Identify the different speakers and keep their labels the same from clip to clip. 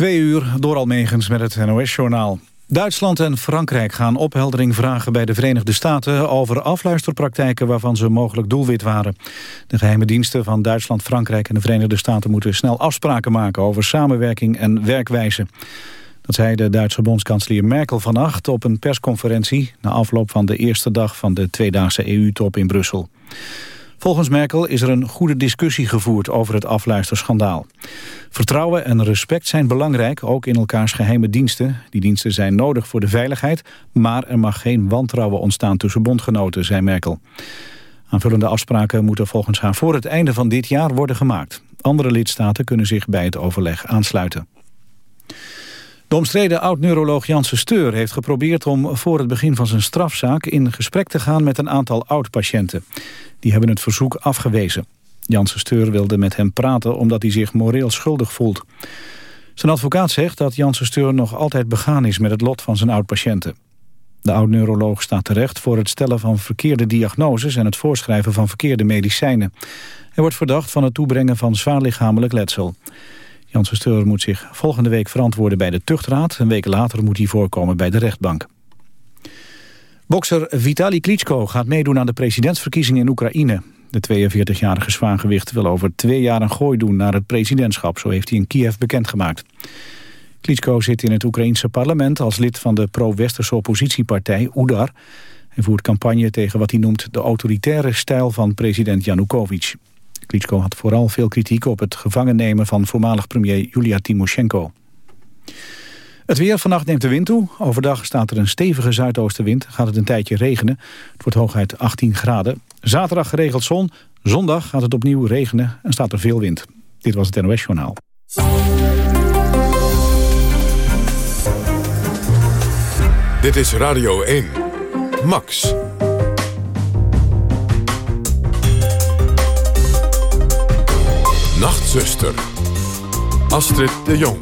Speaker 1: Twee uur door Almegens met het NOS-journaal. Duitsland en Frankrijk gaan opheldering vragen bij de Verenigde Staten... over afluisterpraktijken waarvan ze mogelijk doelwit waren. De geheime diensten van Duitsland, Frankrijk en de Verenigde Staten... moeten snel afspraken maken over samenwerking en werkwijze. Dat zei de Duitse bondskanselier Merkel vannacht op een persconferentie... na afloop van de eerste dag van de tweedaagse EU-top in Brussel. Volgens Merkel is er een goede discussie gevoerd over het afluisterschandaal. Vertrouwen en respect zijn belangrijk, ook in elkaars geheime diensten. Die diensten zijn nodig voor de veiligheid, maar er mag geen wantrouwen ontstaan tussen bondgenoten, zei Merkel. Aanvullende afspraken moeten volgens haar voor het einde van dit jaar worden gemaakt. Andere lidstaten kunnen zich bij het overleg aansluiten. De omstreden oud-neuroloog Janssen Steur heeft geprobeerd om voor het begin van zijn strafzaak in gesprek te gaan met een aantal oud-patiënten. Die hebben het verzoek afgewezen. Janssen Steur wilde met hem praten omdat hij zich moreel schuldig voelt. Zijn advocaat zegt dat Janssen Steur nog altijd begaan is met het lot van zijn oud-patiënten. De oud-neuroloog staat terecht voor het stellen van verkeerde diagnoses en het voorschrijven van verkeerde medicijnen. Hij wordt verdacht van het toebrengen van zwaar lichamelijk letsel. Janssen Steur moet zich volgende week verantwoorden bij de tuchtraad. Een week later moet hij voorkomen bij de rechtbank. Bokser Vitali Klitschko gaat meedoen aan de presidentsverkiezingen in Oekraïne. De 42-jarige zwaargewicht wil over twee jaar een gooi doen naar het presidentschap. Zo heeft hij in Kiev bekendgemaakt. Klitschko zit in het Oekraïense parlement als lid van de pro-westerse oppositiepartij UDAR. Hij voert campagne tegen wat hij noemt de autoritaire stijl van president Yanukovych. Klitschko had vooral veel kritiek op het gevangen nemen van voormalig premier Julia Timoshenko. Het weer vannacht neemt de wind toe. Overdag staat er een stevige zuidoostenwind. Gaat het een tijdje regenen. Het wordt hooguit 18 graden. Zaterdag geregeld zon. Zondag gaat het opnieuw regenen en staat er veel wind. Dit was het NOS Journaal.
Speaker 2: Dit is Radio 1. Max. Nachtzuster. Astrid de Jong.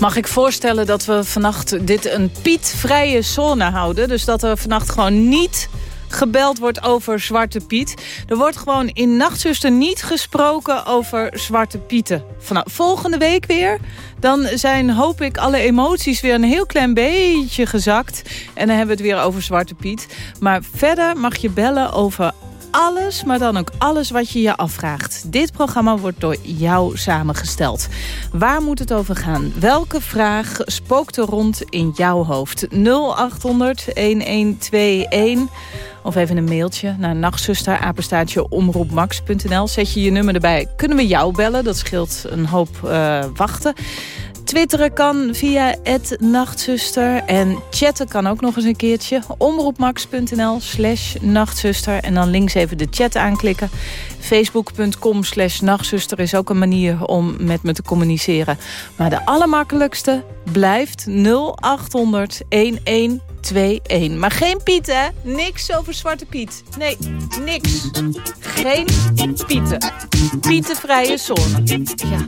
Speaker 3: Mag ik voorstellen dat we vannacht dit een Piet-vrije zone houden? Dus dat er vannacht gewoon niet gebeld wordt over Zwarte Piet. Er wordt gewoon in Nachtzuster niet gesproken over Zwarte Pieten. Volgende week weer, dan zijn, hoop ik, alle emoties weer een heel klein beetje gezakt. En dan hebben we het weer over Zwarte Piet. Maar verder mag je bellen over alles, maar dan ook alles wat je je afvraagt. Dit programma wordt door jou samengesteld. Waar moet het over gaan? Welke vraag spookt er rond in jouw hoofd? 0800 1121 of even een mailtje naar nachtzuster. Zet je je nummer erbij, kunnen we jou bellen. Dat scheelt een hoop uh, wachten. Twitteren kan via nachtzuster. En chatten kan ook nog eens een keertje. Omroepmax.nl slash nachtzuster. En dan links even de chat aanklikken. Facebook.com slash nachtzuster is ook een manier om met me te communiceren. Maar de allermakkelijkste blijft 0800 11 2-1. Maar geen Piet, hè? Niks over Zwarte Piet. Nee, niks. Geen Pieten. Pietenvrije zone. Ja.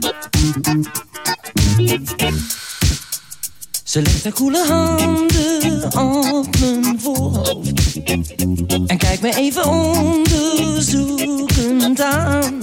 Speaker 4: Ze legt haar koele handen op mijn voorhoofd En kijkt me even onderzoekend aan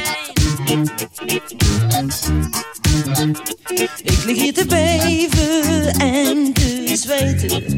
Speaker 4: Ik lig hier te beven en te zweten.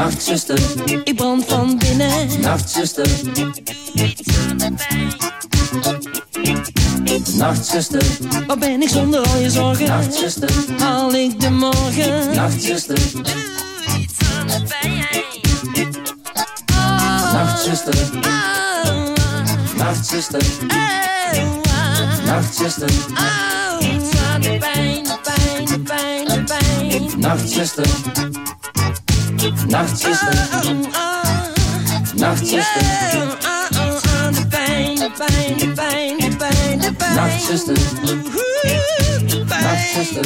Speaker 4: Nachtzuster, ik brand van binnen. Nachtzuster, aan de pijn. Nachtzuster, waar ben ik zonder al je zorgen? Nachtzuster, haal ik de morgen? Nachtzuster, doe iets aan de pijn. Nachtzuster, Nachtzuster, Nachtzuster, iets aan de pijn, pijn, pijn. Nachtzuster, Nachtzuster, Nachtzuster, de pijn, de pijn, de pijn, de pijn, de pijn. Nachtzuster, Nachtzuster,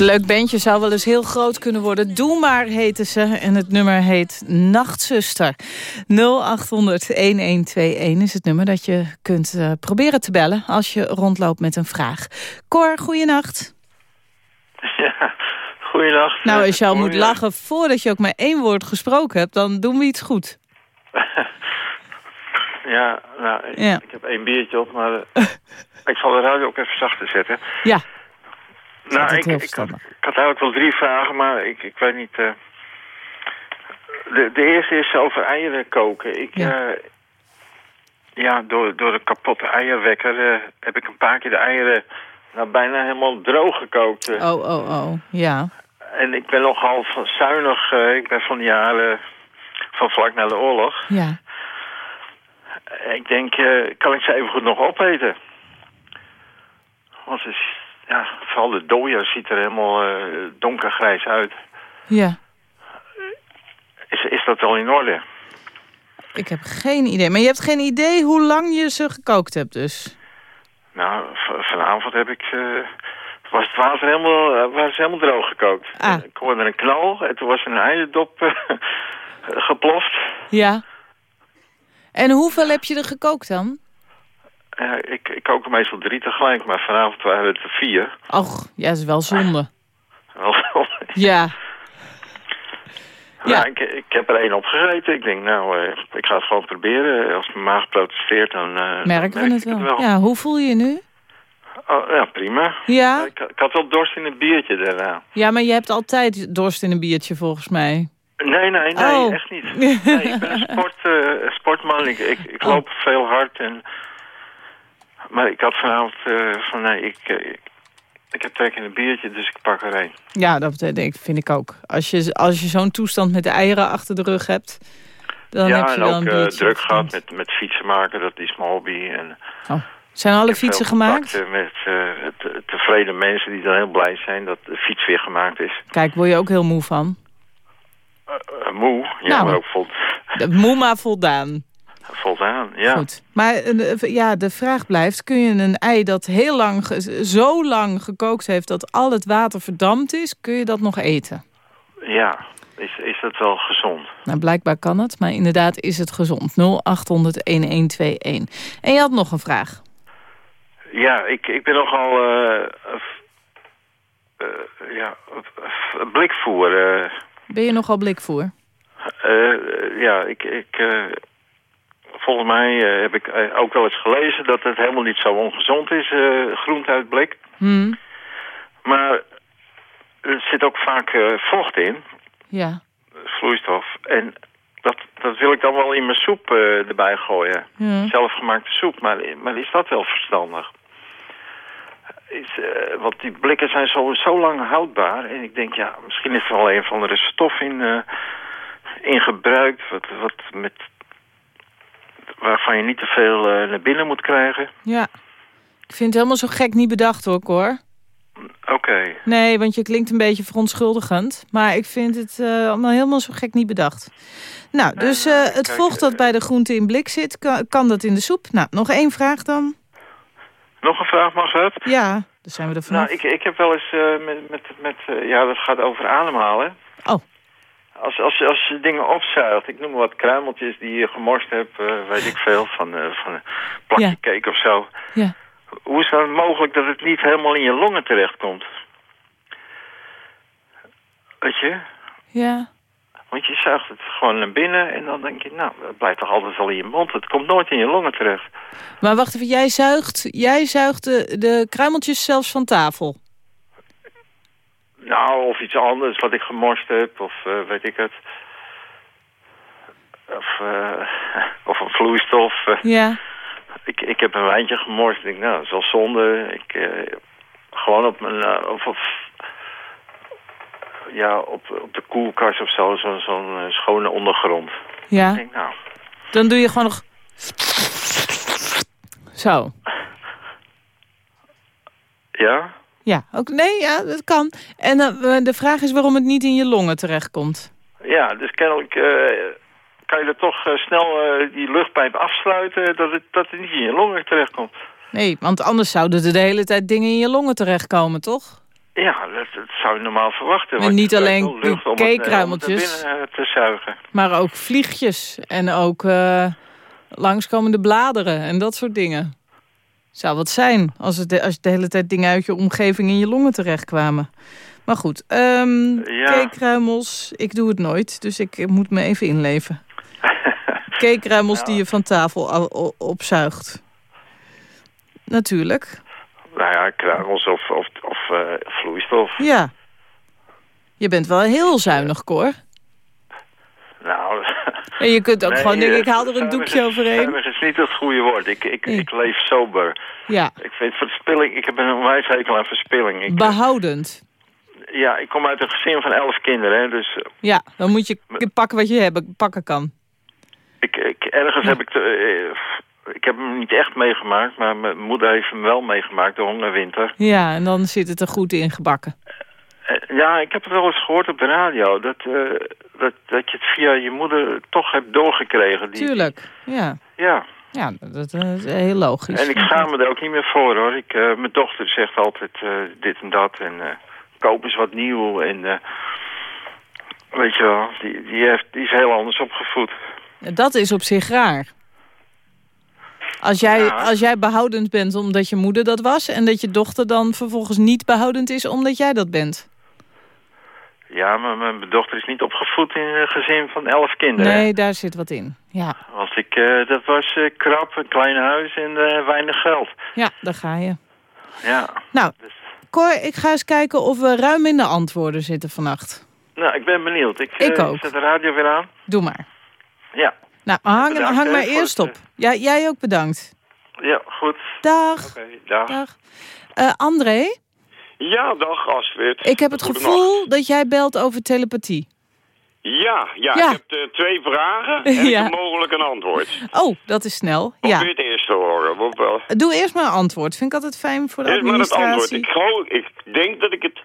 Speaker 3: is een leuk bandje, zou wel eens heel groot kunnen worden. Doe maar, heten ze. En het nummer heet Nachtzuster. 0800-1121 is het nummer dat je kunt uh, proberen te bellen... als je rondloopt met een vraag. Cor, goeienacht.
Speaker 5: Ja, goeienacht.
Speaker 3: Nou, als je al moet lachen voordat je ook maar één woord gesproken hebt... dan doen we iets goed.
Speaker 5: Ja, nou, ik,
Speaker 3: Ja.
Speaker 5: ik heb één biertje op, maar eh, ik zal de radio ook even zachter zetten.
Speaker 3: Ja,
Speaker 5: Nou, ik, ik, had, ik had eigenlijk wel drie vragen, maar ik, ik weet niet... eh, de, de eerste is over eieren koken. Ik,
Speaker 3: Ja.
Speaker 5: ja, ja door, door een kapotte eierwekker eh, heb ik een paar keer de eieren nou, bijna helemaal droog gekookt. eh.
Speaker 3: oh, oh, oh, ja.
Speaker 5: En ik ben nogal van zuinig. eh, ik ben van de jaren van vlak na de oorlog.
Speaker 3: Ja,
Speaker 5: Ik denk, eh, kan ik ze even goed nog opeten? Want is, ja, vooral de dooier ziet er helemaal eh, donkergrijs uit.
Speaker 3: ja.
Speaker 5: Is, is dat wel in orde?
Speaker 3: Ik heb geen idee. Maar je hebt geen idee hoe lang je ze gekookt hebt dus?
Speaker 5: Nou, vanavond heb ik ze... Was het water helemaal, eh, was helemaal droog gekookt.
Speaker 3: Ah.
Speaker 5: Ik hoorde een knal en toen was een eierdop eh, geploft.
Speaker 3: Ja. En hoeveel heb je er gekookt dan?
Speaker 5: Ja, ik, ik kook meestal drie tegelijk, maar vanavond waren het er vier.
Speaker 3: Och, ja, dat is wel zonde.
Speaker 5: Wel-
Speaker 3: Ja,
Speaker 5: Ja,
Speaker 3: Ja.
Speaker 5: ik, ik heb er één opgegeten. Ik denk, nou, eh, ik ga het gewoon proberen. Als mijn maag protesteert, dan dan
Speaker 3: merken we
Speaker 5: merk
Speaker 3: het
Speaker 5: ik
Speaker 3: wel. Ja, hoe voel je je nu?
Speaker 5: Oh, ja, prima.
Speaker 3: Ja?
Speaker 5: Ik, ik had wel dorst in een biertje daarna.
Speaker 3: Ja, maar je hebt altijd dorst in een biertje volgens mij.
Speaker 5: Nee, nee, nee,
Speaker 3: Oh.
Speaker 5: echt niet. Nee, ik ben een sport, eh, sportman. Ik, ik, ik
Speaker 3: Oh.
Speaker 5: loop veel hard. En... Maar ik had vanavond eh, van, nee, ik, eh, ik, ik heb trek in een biertje, dus ik pak er één.
Speaker 3: Ja, dat denk ik, vind ik ook. Als je, als je zo'n toestand met de eieren achter de rug hebt... dan
Speaker 5: ja,
Speaker 3: heb je
Speaker 5: en
Speaker 3: wel
Speaker 5: ook
Speaker 3: een
Speaker 5: eh, druk gehad met, met fietsen maken. Dat is mijn hobby. En
Speaker 3: Oh. Zijn alle fietsen gemaakt?
Speaker 5: met te- tevreden mensen die dan heel blij zijn dat de fiets weer gemaakt is.
Speaker 3: Kijk, word je ook heel moe van.
Speaker 5: Moe, ja,
Speaker 3: Nou.
Speaker 5: maar ook vol,
Speaker 3: De- Moe maar voldaan.
Speaker 5: Voldaan. Ja.
Speaker 3: Goed. Maar eh, ja, de vraag blijft, kun je een ei dat heel lang, zo lang gekookt heeft... dat al het water verdampt is, kun je dat nog eten?
Speaker 5: ja, is, is dat wel gezond?
Speaker 3: Nou, blijkbaar kan het, maar inderdaad is het gezond. 0800-1121. En je had nog een vraag.
Speaker 5: Ja, ik, ik ben nogal eh, eh, eh, ja, eh, blikvoer. eh,
Speaker 3: Ben je nogal blikvoer?
Speaker 5: eh, ja, ik, ik, eh, volgens mij eh, heb ik eh, ook wel eens gelezen dat het helemaal niet zo ongezond is, eh groente uit blik.
Speaker 3: Hm,
Speaker 5: Maar er zit ook vaak vocht in.
Speaker 3: ja.
Speaker 5: vloeistof. En dat wil ik dan wel in mijn soep erbij gooien. Zelfgemaakte soep, maar, maar is dat wel verstandig? Is, want die blikken zijn zo, zo lang houdbaar. En ik denk, ja, misschien is er wel een of andere stof in, in gebruikt... Wat, wat met, waarvan je niet te veel eh, naar binnen moet krijgen.
Speaker 3: ja. Ik vind het helemaal zo gek niet bedacht hoor, Cor.
Speaker 5: Oké.
Speaker 3: Nee, want je klinkt een beetje verontschuldigend. Maar ik vind het eh, allemaal helemaal zo gek niet bedacht. Nou, dus
Speaker 5: nou,
Speaker 3: eh, het
Speaker 5: kijk,
Speaker 3: vocht dat
Speaker 5: eh,
Speaker 3: bij de groente in blik zit, kan, kan dat in de soep? Nou, nog één vraag dan.
Speaker 5: Nog een vraag, mag dat?
Speaker 3: Ja, dan zijn we er vanaf.
Speaker 5: Nou, ik, ik heb wel eens eh, met... met, met eh, ja, dat gaat over ademhalen.
Speaker 3: Oh,
Speaker 5: Als, als, als je dingen opzuigt, ik noem maar wat kruimeltjes die je gemorst hebt, eh, weet ik veel, van, eh, van een plakje
Speaker 3: Ja.
Speaker 5: cake of zo.
Speaker 3: ja.
Speaker 5: Hoe is het mogelijk dat het niet helemaal in je longen terechtkomt? Weet je?
Speaker 3: Ja.
Speaker 5: Want je zuigt het gewoon naar binnen en dan denk je, nou, het blijft toch altijd wel in je mond. Het komt nooit in je longen terecht.
Speaker 3: Maar wacht even, jij zuigt, jij zuigt de, de kruimeltjes zelfs van tafel.
Speaker 5: Nou, of iets anders wat ik gemorst heb, of eh, weet ik het. Of, eh, of een vloeistof.
Speaker 3: Ja.
Speaker 5: Ik, ik heb een wijntje gemorst. Ik denk, nou, dat is wel zonde. Ik, eh, gewoon op mijn... of, of, ja, op, op de koelkast of zo. Zo'n schone ondergrond. Ik
Speaker 3: Ja.
Speaker 5: denk, nou...
Speaker 3: Dan doe je gewoon nog... Zo.
Speaker 5: Ja?
Speaker 3: Ja, ook, nee, ja, dat kan. En eh, de vraag is waarom het niet in je longen terechtkomt.
Speaker 5: Ja, dus kennelijk eh, kan je er toch eh, snel eh, die luchtpijp afsluiten... Dat het, dat het niet in je longen terechtkomt.
Speaker 3: Nee, want anders zouden er de hele tijd dingen in je longen terechtkomen, toch?
Speaker 5: Ja, dat, dat zou je normaal verwachten.
Speaker 3: En
Speaker 5: want
Speaker 3: niet alleen
Speaker 5: eh, te zuigen.
Speaker 3: Maar ook vliegjes en ook eh, langskomende bladeren en dat soort dingen. Zou wat zijn als, het de, als de hele tijd dingen uit je omgeving in je longen terechtkwamen. Maar goed,
Speaker 5: Ja.
Speaker 3: cakeruimels, ik doe het nooit, dus ik moet me even inleven. Cakeruimels die je van tafel opzuigt. Natuurlijk,
Speaker 5: Nou ja, kruimels of, of, of eh, vloeistof.
Speaker 3: ja. Je bent wel heel zuinig, Cor.
Speaker 5: Nou,
Speaker 3: En je kunt ook
Speaker 5: nee,
Speaker 3: gewoon denken,
Speaker 5: eh,
Speaker 3: ik haal er een doekje overheen.
Speaker 5: zuinig is niet het goede woord. Ik, ik,
Speaker 3: Nee.
Speaker 5: ik leef sober.
Speaker 3: Ja,
Speaker 5: Ik vind verspilling, ik heb een onwijs hekel aan verspilling. Ik,
Speaker 3: behoudend.
Speaker 5: ja, ik kom uit een gezin van elf kinderen, hè, dus eh,
Speaker 3: Ja, dan moet je pakken wat je hebben, pakken kan.
Speaker 5: ik, ik, ergens heb ik... De, eh, ik heb hem niet echt meegemaakt, maar mijn moeder heeft hem wel meegemaakt, de hongerwinter.
Speaker 3: Ja, en dan zit het er goed in gebakken.
Speaker 5: Eh, Ja, ik heb het wel eens gehoord op de radio, dat, eh, dat, dat je het via je moeder toch hebt doorgekregen. Die,
Speaker 3: Tuurlijk, ja.
Speaker 5: Ja,
Speaker 3: Ja, dat eh, is heel logisch.
Speaker 5: en ik schaam me er ook niet meer voor hoor. Ik, eh, mijn dochter zegt altijd eh, dit en dat en eh, koop eens wat nieuw. En weet je wel, die, die, heeft, die is heel anders opgevoed.
Speaker 3: Dat is op zich raar. Als jij,
Speaker 5: Ja.
Speaker 3: als jij behoudend bent omdat je moeder dat was... en dat je dochter dan vervolgens niet behoudend is omdat jij dat bent.
Speaker 5: Ja, maar mijn dochter is niet opgevoed in een gezin van elf kinderen.
Speaker 3: Nee, daar zit wat in. Ja,
Speaker 5: Als ik, eh, dat was eh, krap, een klein huis en eh, weinig geld.
Speaker 3: ja daar ga je.
Speaker 5: Ja.
Speaker 3: Nou, Cor, ik ga eens kijken of we ruim in de antwoorden zitten vannacht.
Speaker 5: Nou, ik ben benieuwd. Ik,
Speaker 3: Ik ook.
Speaker 5: zet de radio weer aan.
Speaker 3: Doe maar.
Speaker 5: Ja.
Speaker 3: Nou, hang,
Speaker 5: Bedankt,
Speaker 3: hang maar eerst op. Ja, jij ook bedankt.
Speaker 5: Ja, goed.
Speaker 3: Dag.
Speaker 5: Oké, dag.
Speaker 3: Dag. André,
Speaker 6: Ja, dag Astrid.
Speaker 3: ik heb het gevoel dat jij belt over telepathie.
Speaker 6: Ja, ja,
Speaker 3: Ja.
Speaker 6: ik heb eh, twee vragen en
Speaker 3: Ja.
Speaker 6: ik heb mogelijk een antwoord.
Speaker 3: Oh, dat is snel. Ja.
Speaker 6: je het eerste horen? Wel?
Speaker 3: Doe eerst maar een antwoord. Vind ik altijd fijn voor de
Speaker 6: Eerst maar het antwoord. Ik, ik denk dat ik het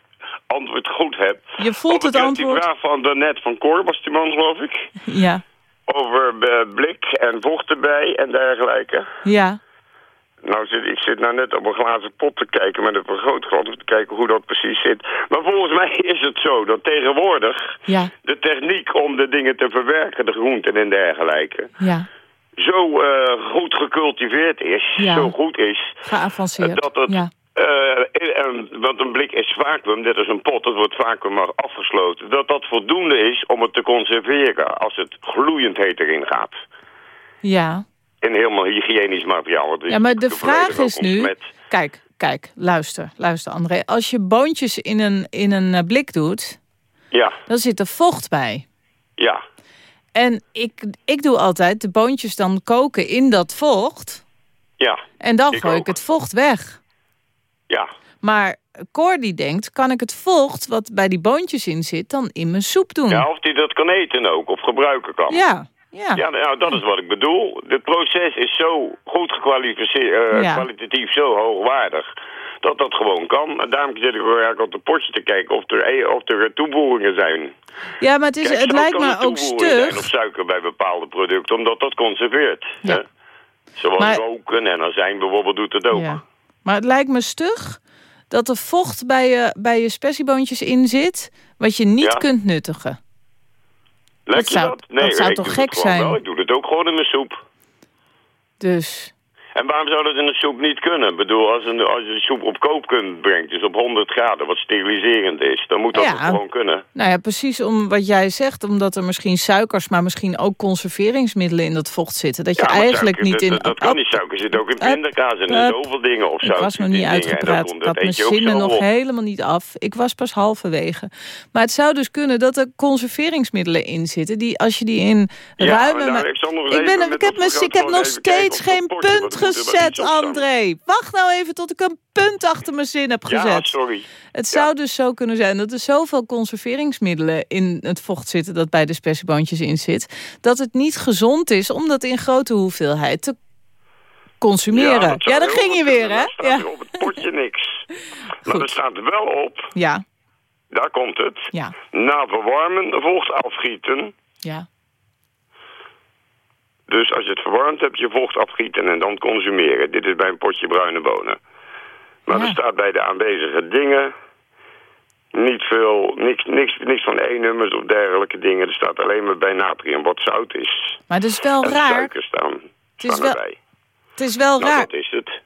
Speaker 6: antwoord goed heb.
Speaker 3: Je voelt het antwoord.
Speaker 6: Die vraag van daarnet van Cor was die man, geloof ik.
Speaker 3: Ja,
Speaker 6: Over eh, blik en vocht erbij en dergelijke.
Speaker 3: ja.
Speaker 6: Nou, zit, ik zit nou net op een glazen pot te kijken met een vergrootglas... om te kijken hoe dat precies zit. Maar volgens mij is het zo dat tegenwoordig...
Speaker 3: Ja,
Speaker 6: de techniek om de dingen te verwerken, de groenten en dergelijke...
Speaker 3: ja.
Speaker 6: zo eh, goed gecultiveerd is,
Speaker 3: Ja.
Speaker 6: zo goed is...
Speaker 3: Geavanceerd.
Speaker 6: dat het...
Speaker 3: Ja.
Speaker 6: eh, want een blik is vacuüm, dit is een pot, dat wordt vacuüm maar afgesloten. Dat dat voldoende is om het te conserveren als het gloeiend heet erin gaat.
Speaker 3: ja.
Speaker 6: In helemaal hygiënisch materiaal.
Speaker 3: Ja, maar de vraag is nu... Kijk, kijk, luister, luister André. Als je boontjes in een, in een eh, blik doet,
Speaker 6: Ja,
Speaker 3: dan zit er vocht bij.
Speaker 6: ja,
Speaker 3: En ik, ik doe altijd de boontjes dan koken in dat vocht.
Speaker 6: Ja,
Speaker 3: En dan
Speaker 6: Ik
Speaker 3: gooi ik het vocht weg.
Speaker 6: ja.
Speaker 3: Maar Cor die denkt, kan ik het vocht wat bij die boontjes in zit... dan in mijn soep doen?
Speaker 6: Ja, of die dat kan eten ook, of gebruiken kan.
Speaker 3: ja. Ja.
Speaker 6: Ja, nou, dat is wat ik bedoel. Het proces is zo goed gekwalificeerd, eh,
Speaker 3: Ja.
Speaker 6: kwalitatief zo hoogwaardig, dat dat gewoon kan. En daarom zit ik eigenlijk op het potje te kijken of er, eh, of er toevoegingen zijn.
Speaker 3: Ja, maar het, is,
Speaker 6: Kijk,
Speaker 3: het lijkt me ook stug.
Speaker 6: Of suiker bij bepaalde producten, omdat dat conserveert.
Speaker 3: Ja.
Speaker 6: Hè? Zoals
Speaker 3: Maar-
Speaker 6: roken en azijn bijvoorbeeld doet het ook.
Speaker 3: Ja. Maar het lijkt me stug dat er vocht bij je, bij je spessieboontjes in zit... wat je niet
Speaker 6: Ja.
Speaker 3: kunt nuttigen.
Speaker 6: Lijkt
Speaker 3: Dat
Speaker 6: je
Speaker 3: zou-
Speaker 6: dat? Nee,
Speaker 3: dat zou
Speaker 6: ik
Speaker 3: toch
Speaker 6: doe
Speaker 3: gek zijn?
Speaker 6: Wel. Ik doe het ook gewoon in mijn soep.
Speaker 3: Dus,
Speaker 6: En waarom zou dat in de soep niet kunnen? Ik bedoel, als, een, als je de soep op kookpunt brengt, dus op 100 graden, wat steriliserend is, dan moet dat
Speaker 3: Ja.
Speaker 6: gewoon kunnen.
Speaker 3: nou ja, precies om wat jij zegt... omdat er misschien suikers, maar misschien ook conserveringsmiddelen in dat vocht zitten. Dat je
Speaker 6: Ja,
Speaker 3: eigenlijk
Speaker 6: suiker,
Speaker 3: niet in...
Speaker 6: Dat, dat kan niet. Suiker zit ook in pindakaas en in zoveel dingen. Of
Speaker 3: Ik
Speaker 6: zout
Speaker 3: was nog niet uitgepraat.
Speaker 6: dat-
Speaker 3: Ik had mijn zinnen nog
Speaker 6: op.
Speaker 3: helemaal niet af. Ik was pas halverwege. Maar het zou dus kunnen dat er conserveringsmiddelen in zitten... die als je die in
Speaker 6: Ja,
Speaker 3: ruime...
Speaker 6: maar nou, ik
Speaker 3: ik, ben, ik, heb, ik heb nog steeds geen punt gezet. André. Wacht nou even tot ik een punt achter mijn zin heb
Speaker 6: Ja,
Speaker 3: gezet.
Speaker 6: sorry.
Speaker 3: Het zou dus zo kunnen zijn dat er zoveel conserveringsmiddelen in het vocht zitten... dat bij de spessieboontjes in zit... dat het niet gezond is om dat in grote hoeveelheid te consumeren. Ja, daar
Speaker 6: heel
Speaker 3: ging je weer, hè?
Speaker 6: Dan staat
Speaker 3: Ja,
Speaker 6: op het potje niks. Maar er staat er wel op,
Speaker 3: ja,
Speaker 6: daar komt het.
Speaker 3: ja.
Speaker 6: Na verwarmen vocht afgieten.
Speaker 3: ja.
Speaker 6: Dus als je het verwarmd hebt, je vocht afgieten en dan consumeren. Dit is bij een potje bruine bonen. Maar
Speaker 3: Ja.
Speaker 6: er staat bij de aanwezige dingen niet veel, niks, niks, niks van E-nummers of dergelijke dingen. Er staat alleen maar bij natrium wat zout is.
Speaker 3: Maar het is wel
Speaker 6: en
Speaker 3: raar.
Speaker 6: staan,
Speaker 3: Het is wel-. Het is wel
Speaker 6: Nou,
Speaker 3: raar.
Speaker 6: dat is het.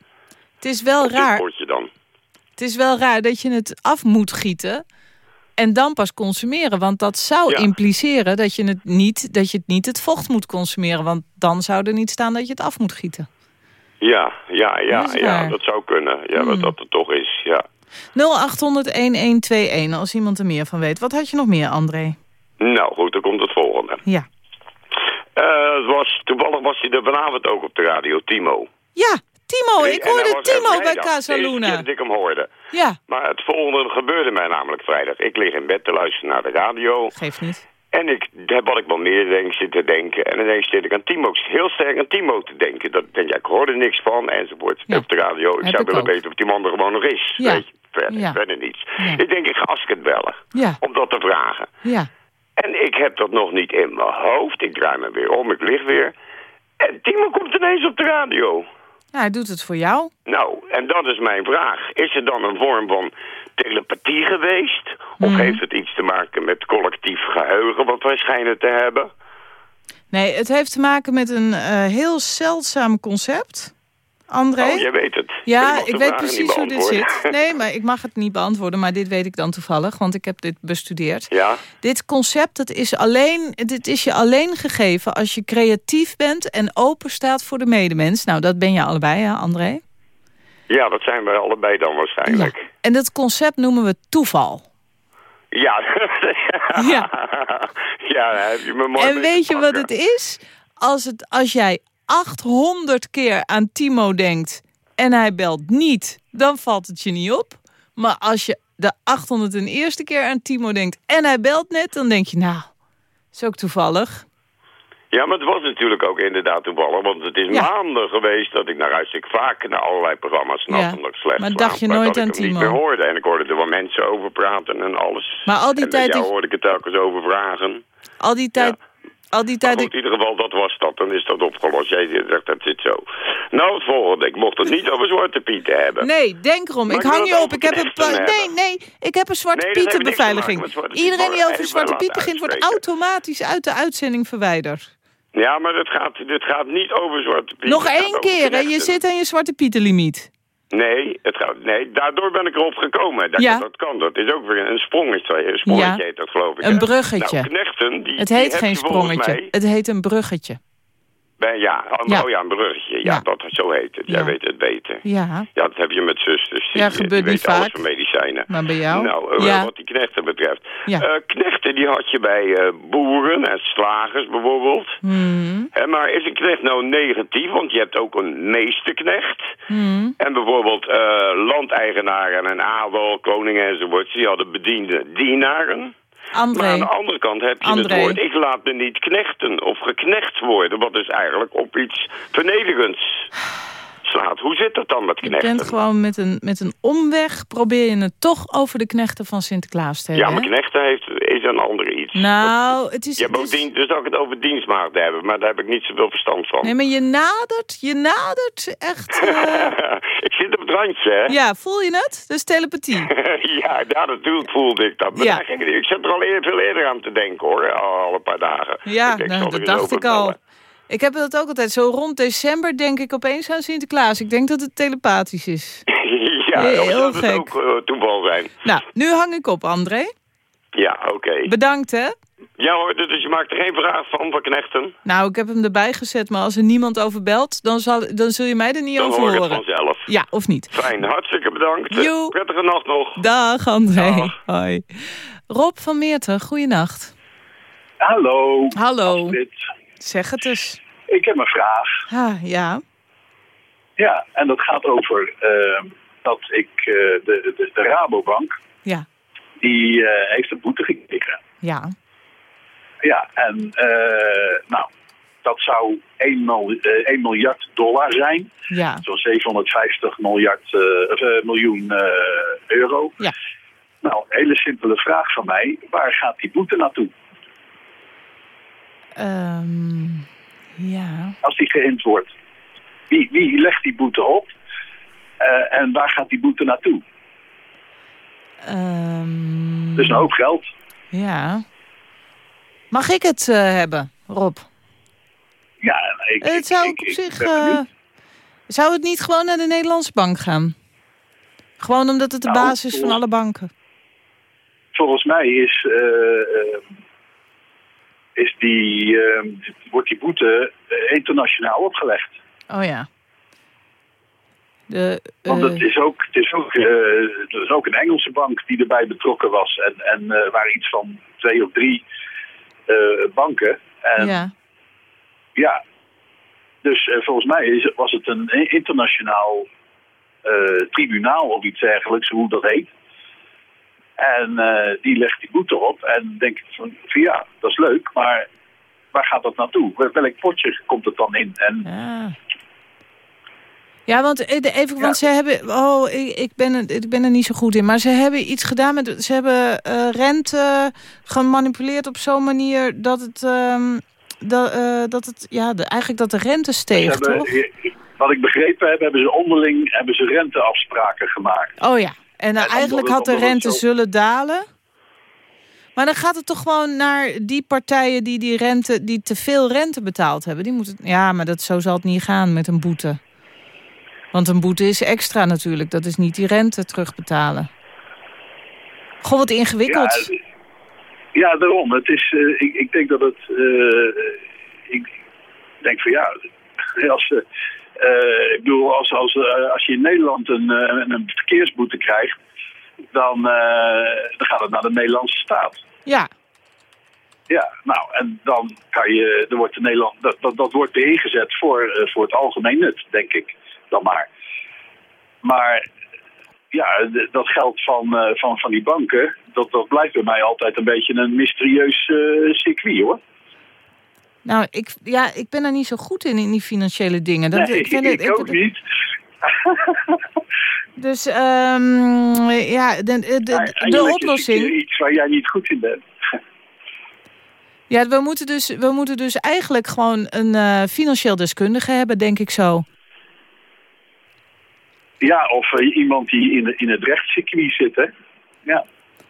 Speaker 3: Het is wel
Speaker 6: Op dit
Speaker 3: raar.
Speaker 6: potje dan.
Speaker 3: Het is wel raar dat je het af moet gieten en dan pas consumeren. Want dat zou
Speaker 6: Ja.
Speaker 3: impliceren dat je, het niet, dat je het niet het vocht moet consumeren. Want dan zou er niet staan dat je het af moet gieten.
Speaker 6: Ja, ja, ja,
Speaker 3: Dat
Speaker 6: ja, dat zou kunnen. Ja, wat
Speaker 3: Hmm.
Speaker 6: dat er toch is, ja.
Speaker 3: 0800-1121 als iemand er meer van weet. Wat had je nog meer, André?
Speaker 6: Nou goed, dan komt het volgende.
Speaker 3: Ja.
Speaker 6: Het was, toevallig was hij er vanavond ook op de radio, Timo.
Speaker 3: Ja, Timo. Ik hoorde Timo bij
Speaker 6: vrijdag. De
Speaker 3: Casa
Speaker 6: eerste
Speaker 3: Luna.
Speaker 6: keer dat ik hem hoorde.
Speaker 3: Ja,
Speaker 6: Maar het volgende gebeurde mij namelijk vrijdag. Ik lig in bed te luisteren naar de radio.
Speaker 3: geeft niet.
Speaker 6: En ik heb wat ik wel meer denk zitten denken. En ineens zit ik aan Timo, heel sterk aan Timo te denken. Dat ik denk, ja, ik hoorde niks van, enzovoort.
Speaker 3: Ja.
Speaker 6: Op de radio. Ik
Speaker 3: Heb
Speaker 6: zou
Speaker 3: ik
Speaker 6: willen
Speaker 3: ook.
Speaker 6: weten of die man er gewoon nog is.
Speaker 3: Ja.
Speaker 6: Weet je, verder,
Speaker 3: Ja.
Speaker 6: verder niets. Ik denk, ik ga Asket bellen. Om dat te vragen.
Speaker 3: ja.
Speaker 6: En ik heb dat nog niet in mijn hoofd. Ik draai me weer om, ik lig weer. En Timo komt ineens op de radio.
Speaker 3: Ja, hij doet het voor jou.
Speaker 6: Nou, en dat is mijn vraag. Is er dan een vorm van telepathie geweest? Of
Speaker 3: Mhm.
Speaker 6: heeft het iets te maken met collectief geheugen, wat wij schijnen te hebben?
Speaker 3: Nee, het heeft te maken met een eh, heel zeldzaam concept. André?
Speaker 6: Oh, jij weet het.
Speaker 3: Ja, ik weet precies hoe dit zit. Nee, maar ik mag het niet beantwoorden, maar dit weet ik dan toevallig, want ik heb dit bestudeerd.
Speaker 6: Ja?
Speaker 3: Dit concept, dat is, alleen, dit is je alleen gegeven als je creatief bent en open staat voor de medemens. Nou, dat ben je allebei, hè, André?
Speaker 6: ja, dat zijn wij allebei dan waarschijnlijk.
Speaker 3: En dat concept noemen we toeval.
Speaker 6: Ja.
Speaker 3: Ja.
Speaker 6: ja, heb je me mooi
Speaker 3: en weet je wat het is? Als, het, als jij 800 keer aan Timo denkt en hij belt niet, dan valt het je niet op. Maar als je de 801ste keer aan Timo denkt en hij belt net, dan denk je, nou, is ook toevallig.
Speaker 6: Ja, maar het was natuurlijk ook inderdaad toevallig. Want het is
Speaker 3: Ja.
Speaker 6: maanden geweest dat ik naar huis... Ik vaak naar allerlei programma's
Speaker 3: Ja.
Speaker 6: nachtelijk slecht
Speaker 3: Maar dacht je nooit aan
Speaker 6: niet
Speaker 3: Timo?
Speaker 6: meer hoorde. En ik hoorde er wel mensen over praten en alles.
Speaker 3: Maar al die
Speaker 6: en
Speaker 3: tijd
Speaker 6: jou hoorde ik het telkens over vragen.
Speaker 3: Al die tijd, al die
Speaker 6: Maar
Speaker 3: tijd
Speaker 6: goed, in ieder geval, dat was dat. Dan is dat opgelost. Jij zegt, dat zit zo. Nou, het volgende. Ik mocht het niet over Zwarte Pieten hebben.
Speaker 3: Nee, denk erom. Ik hang
Speaker 6: het
Speaker 3: je op. Ik heb een Nee, nee. Ik heb een Zwarte
Speaker 6: Nee, dat
Speaker 3: Pieten
Speaker 6: heeft niks te maken
Speaker 3: beveiliging.
Speaker 6: met Zwarte Piet,
Speaker 3: Iedereen die over Zwarte Piet begint, wordt automatisch uit de uitzending verwijderd.
Speaker 6: Ja, maar dit gaat, dit gaat niet over Zwarte Pieten.
Speaker 3: Nog
Speaker 6: Het
Speaker 3: één keer, hè? Je zit aan je Zwarte Pieten limiet.
Speaker 6: Nee, het gaat, nee, daardoor ben ik erop gekomen. Dat,
Speaker 3: Ja.
Speaker 6: dat kan, dat is ook weer een sprongetje. Een sprongetje
Speaker 3: Ja.
Speaker 6: heet dat, geloof ik.
Speaker 3: Een bruggetje.
Speaker 6: Nou, knechten, die,
Speaker 3: Het heet geen sprongetje.
Speaker 6: mij-
Speaker 3: Het heet een bruggetje.
Speaker 6: Bij, ja, oh,
Speaker 3: Ja.
Speaker 6: oh ja, een bruggetje. Ja,
Speaker 3: Ja.
Speaker 6: dat, zo heet het. Jij
Speaker 3: Ja.
Speaker 6: weet het beter.
Speaker 3: Ja,
Speaker 6: Ja, dat heb je met zus, dus die,
Speaker 3: Ja,
Speaker 6: die
Speaker 3: gebeurt
Speaker 6: weet
Speaker 3: niet
Speaker 6: alles
Speaker 3: vaak.
Speaker 6: van medicijnen.
Speaker 3: maar bij jou?
Speaker 6: Nou, eh,
Speaker 3: ja.
Speaker 6: wat die knechten betreft. Eh, knechten die had je bij eh, boeren en slagers bijvoorbeeld.
Speaker 3: Hmm,
Speaker 6: maar is een knecht nou negatief? Want je hebt ook een meesterknecht.
Speaker 3: hmm.
Speaker 6: En bijvoorbeeld landeigenaren en adel, koningen enzovoort. Die hadden bediende dienaren. Maar aan de
Speaker 3: André,
Speaker 6: andere kant heb je
Speaker 3: André.
Speaker 6: het woord... ik laat me niet knechten of geknecht worden. Wat dus eigenlijk op iets vernederends slaat. Hoe zit dat dan met
Speaker 3: je
Speaker 6: knechten?
Speaker 3: bent gewoon met een, met een omweg... probeer je het toch over de knechten van Sinterklaas te
Speaker 6: Ja,
Speaker 3: hebben,
Speaker 6: maar
Speaker 3: hè?
Speaker 6: knechten heeft, een ander iets.
Speaker 3: Nou, het is...
Speaker 6: Dus zou ik het over dienstmaagden hebben, maar daar heb ik niet zoveel verstand van.
Speaker 3: Nee, maar je nadert, je nadert echt... eh,
Speaker 6: ik zit op het randje, hè?
Speaker 3: ja, voel je het? Dus telepathie.
Speaker 6: ja, ja, natuurlijk voelde ik dat. Maar
Speaker 3: Ja.
Speaker 6: ik, ik zat er al eer, veel eerder aan te denken, hoor. Al, al een paar dagen.
Speaker 3: Ja,
Speaker 6: denk,
Speaker 3: nou, dat dacht ik al. Ik heb dat ook altijd. Zo rond december denk ik opeens aan Sinterklaas. Ik denk dat het telepathisch is.
Speaker 6: ja,
Speaker 3: Heel
Speaker 6: het
Speaker 3: gek.
Speaker 6: ook eh, toeval zijn.
Speaker 3: Nou, nu hang ik op, André.
Speaker 6: Ja, oké.
Speaker 3: Bedankt, hè?
Speaker 6: Ja hoor, dus je maakt er geen vraag van, van knechten.
Speaker 3: Nou, ik heb hem erbij gezet, maar als er niemand over belt... dan, zal, dan zul je mij er niet
Speaker 6: Dan
Speaker 3: over
Speaker 6: hoor ik het
Speaker 3: horen.
Speaker 6: vanzelf.
Speaker 3: Ja, of niet?
Speaker 6: Fijn, hartstikke bedankt.
Speaker 3: Joe.
Speaker 6: Prettige nacht nog.
Speaker 3: Dag, André.
Speaker 6: Dag.
Speaker 3: Hoi. Rob van Meerten, goeienacht.
Speaker 7: Hallo.
Speaker 3: Hallo.
Speaker 7: Astrid.
Speaker 3: Zeg het eens.
Speaker 7: Ik heb een vraag.
Speaker 3: Ah, ja.
Speaker 7: Ja, en dat gaat over eh, dat ik eh, de, de, de Rabobank,
Speaker 3: Ja.
Speaker 7: Die eh, heeft een boete gekregen.
Speaker 3: Ja.
Speaker 7: Ja, en eh, nou, dat zou 1, mil, eh, 1 miljard dollar zijn.
Speaker 3: Ja.
Speaker 7: Zo'n 750 miljard, miljoen euro.
Speaker 3: Ja.
Speaker 7: Nou, hele simpele vraag van mij. Waar gaat die boete naartoe?
Speaker 3: Ehm, ja.
Speaker 7: als die geïnd wordt. Wie, wie legt die boete op? En waar gaat die boete naartoe?
Speaker 3: Ehm,
Speaker 7: Dus een hoop geld.
Speaker 3: Ja. Mag ik het eh, hebben, Rob?
Speaker 7: Ja, ik,
Speaker 3: het zou
Speaker 7: ik-
Speaker 3: op zich... eh, zou het niet gewoon naar de Nederlandse bank gaan? Gewoon omdat het de
Speaker 7: Nou,
Speaker 3: basis is van alle banken.
Speaker 7: Volgens mij is, eh, is die, eh, wordt die boete internationaal opgelegd.
Speaker 3: Oh ja. De,
Speaker 7: Want
Speaker 3: eh,
Speaker 7: het is ook, het is ook, eh, er is ook een Engelse bank die erbij betrokken was. En, en eh, waren iets van twee of drie eh, banken. En
Speaker 3: ja.
Speaker 7: Ja. Dus eh, volgens mij is, was het een internationaal eh, tribunaal of iets dergelijks, hoe dat heet. En eh, die legt die boete op en denk ik van, van ja, dat is leuk, maar waar gaat dat naartoe? Wel- Welk potje komt het dan in? En
Speaker 3: Ja. Ja, want eh, even, want ze hebben. Oh, ik, ik, ben er, ik ben er niet zo goed in. Maar ze hebben iets gedaan met. Ze hebben eh, rente gemanipuleerd op zo'n manier dat het. ehm, dat, eh, dat het. Ja, de, eigenlijk dat de rente steeg,
Speaker 7: hebben,
Speaker 3: toch?
Speaker 7: wat ik begrepen heb, hebben ze onderling hebben ze renteafspraken gemaakt.
Speaker 3: Oh ja. En uh,
Speaker 7: En
Speaker 3: eigenlijk had de rente
Speaker 7: zo-
Speaker 3: zullen dalen. Maar dan gaat het toch gewoon naar die partijen die, die, rente, die te veel rente betaald hebben. Die moeten, ja, maar dat, zo zal het niet gaan met een boete. Want een boete is extra natuurlijk. Dat is niet die rente terugbetalen. Goh, wat ingewikkeld.
Speaker 7: Ja, ja, daarom. Het is, eh, ik, ik denk dat het. eh, ik denk van ja, als, eh, ik bedoel, als, als, als je in Nederland een, een verkeersboete krijgt, dan, dan gaat het naar de Nederlandse staat.
Speaker 3: Ja,
Speaker 7: Ja, nou, en dan kan je, er wordt de Nederland, dat, dat, dat wordt ingezet voor, voor het algemeen nut, denk ik dan maar. Maar ja, dat geld van, eh, van, van die banken, dat, dat blijft bij mij altijd een beetje een mysterieus eh, circuit hoor.
Speaker 3: nou, ik, ja, ik ben er niet zo goed in, in die financiële dingen. Dat,
Speaker 7: nee,
Speaker 3: ik vind
Speaker 7: ik,
Speaker 3: het,
Speaker 7: ook niet.
Speaker 3: Dus, ehm, ja, de, de, de,
Speaker 7: is
Speaker 3: oplossing...
Speaker 7: Iets waar jij niet goed in bent.
Speaker 3: Ja, we moeten dus, we moeten dus eigenlijk gewoon een eh, financieel deskundige hebben, denk ik zo.
Speaker 7: Ja, of eh, iemand die in, in het rechtscircuit zit, hè. Ja.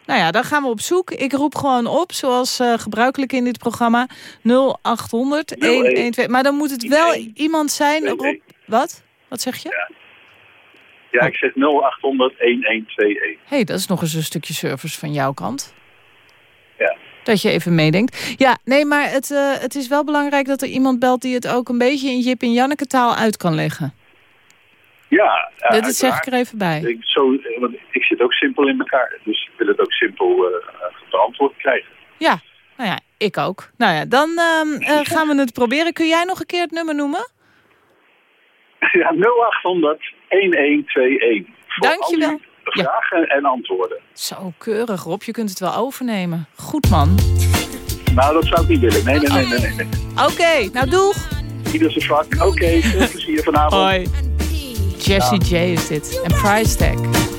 Speaker 3: Nou ja, dan gaan we op zoek. Ik roep gewoon op, zoals eh, gebruikelijk in dit programma, 0800 112. Maar dan moet het wel iemand zijn.
Speaker 7: Nee,
Speaker 3: wat? Wat zeg je?
Speaker 7: Ja, ik zeg 0800 1121.
Speaker 3: Hé, hey, dat is nog eens een stukje service van jouw kant.
Speaker 7: Ja.
Speaker 8: dat je even meedenkt. Ja, nee, maar het, uh, het is wel belangrijk dat er iemand belt... die het ook een beetje in Jip en Janneke taal uit kan leggen.
Speaker 7: Ja,
Speaker 8: ja Dit zeg ik er even bij.
Speaker 7: Ik, zo, want ik zit ook simpel in elkaar. Dus ik wil het ook simpel uh, beantwoord krijgen.
Speaker 8: Ja, nou ja, ik ook. Nou ja, dan uh, gaan we het proberen. Kun jij nog een keer het nummer noemen?
Speaker 7: Ja, 0800 1121.
Speaker 8: Dankjewel.
Speaker 7: Vragen ja. en antwoorden.
Speaker 8: Zo keurig, Rob. Je kunt het wel overnemen. Goed, man.
Speaker 7: Nou, dat zou ik niet willen. Nee, nee, nee. nee, nee.
Speaker 8: Oké, okay, nou doeg.
Speaker 7: Ieder zijn vak. Oké, okay, veel plezier vanavond.
Speaker 8: Hoi. Jesse J is dit. En Price Tag.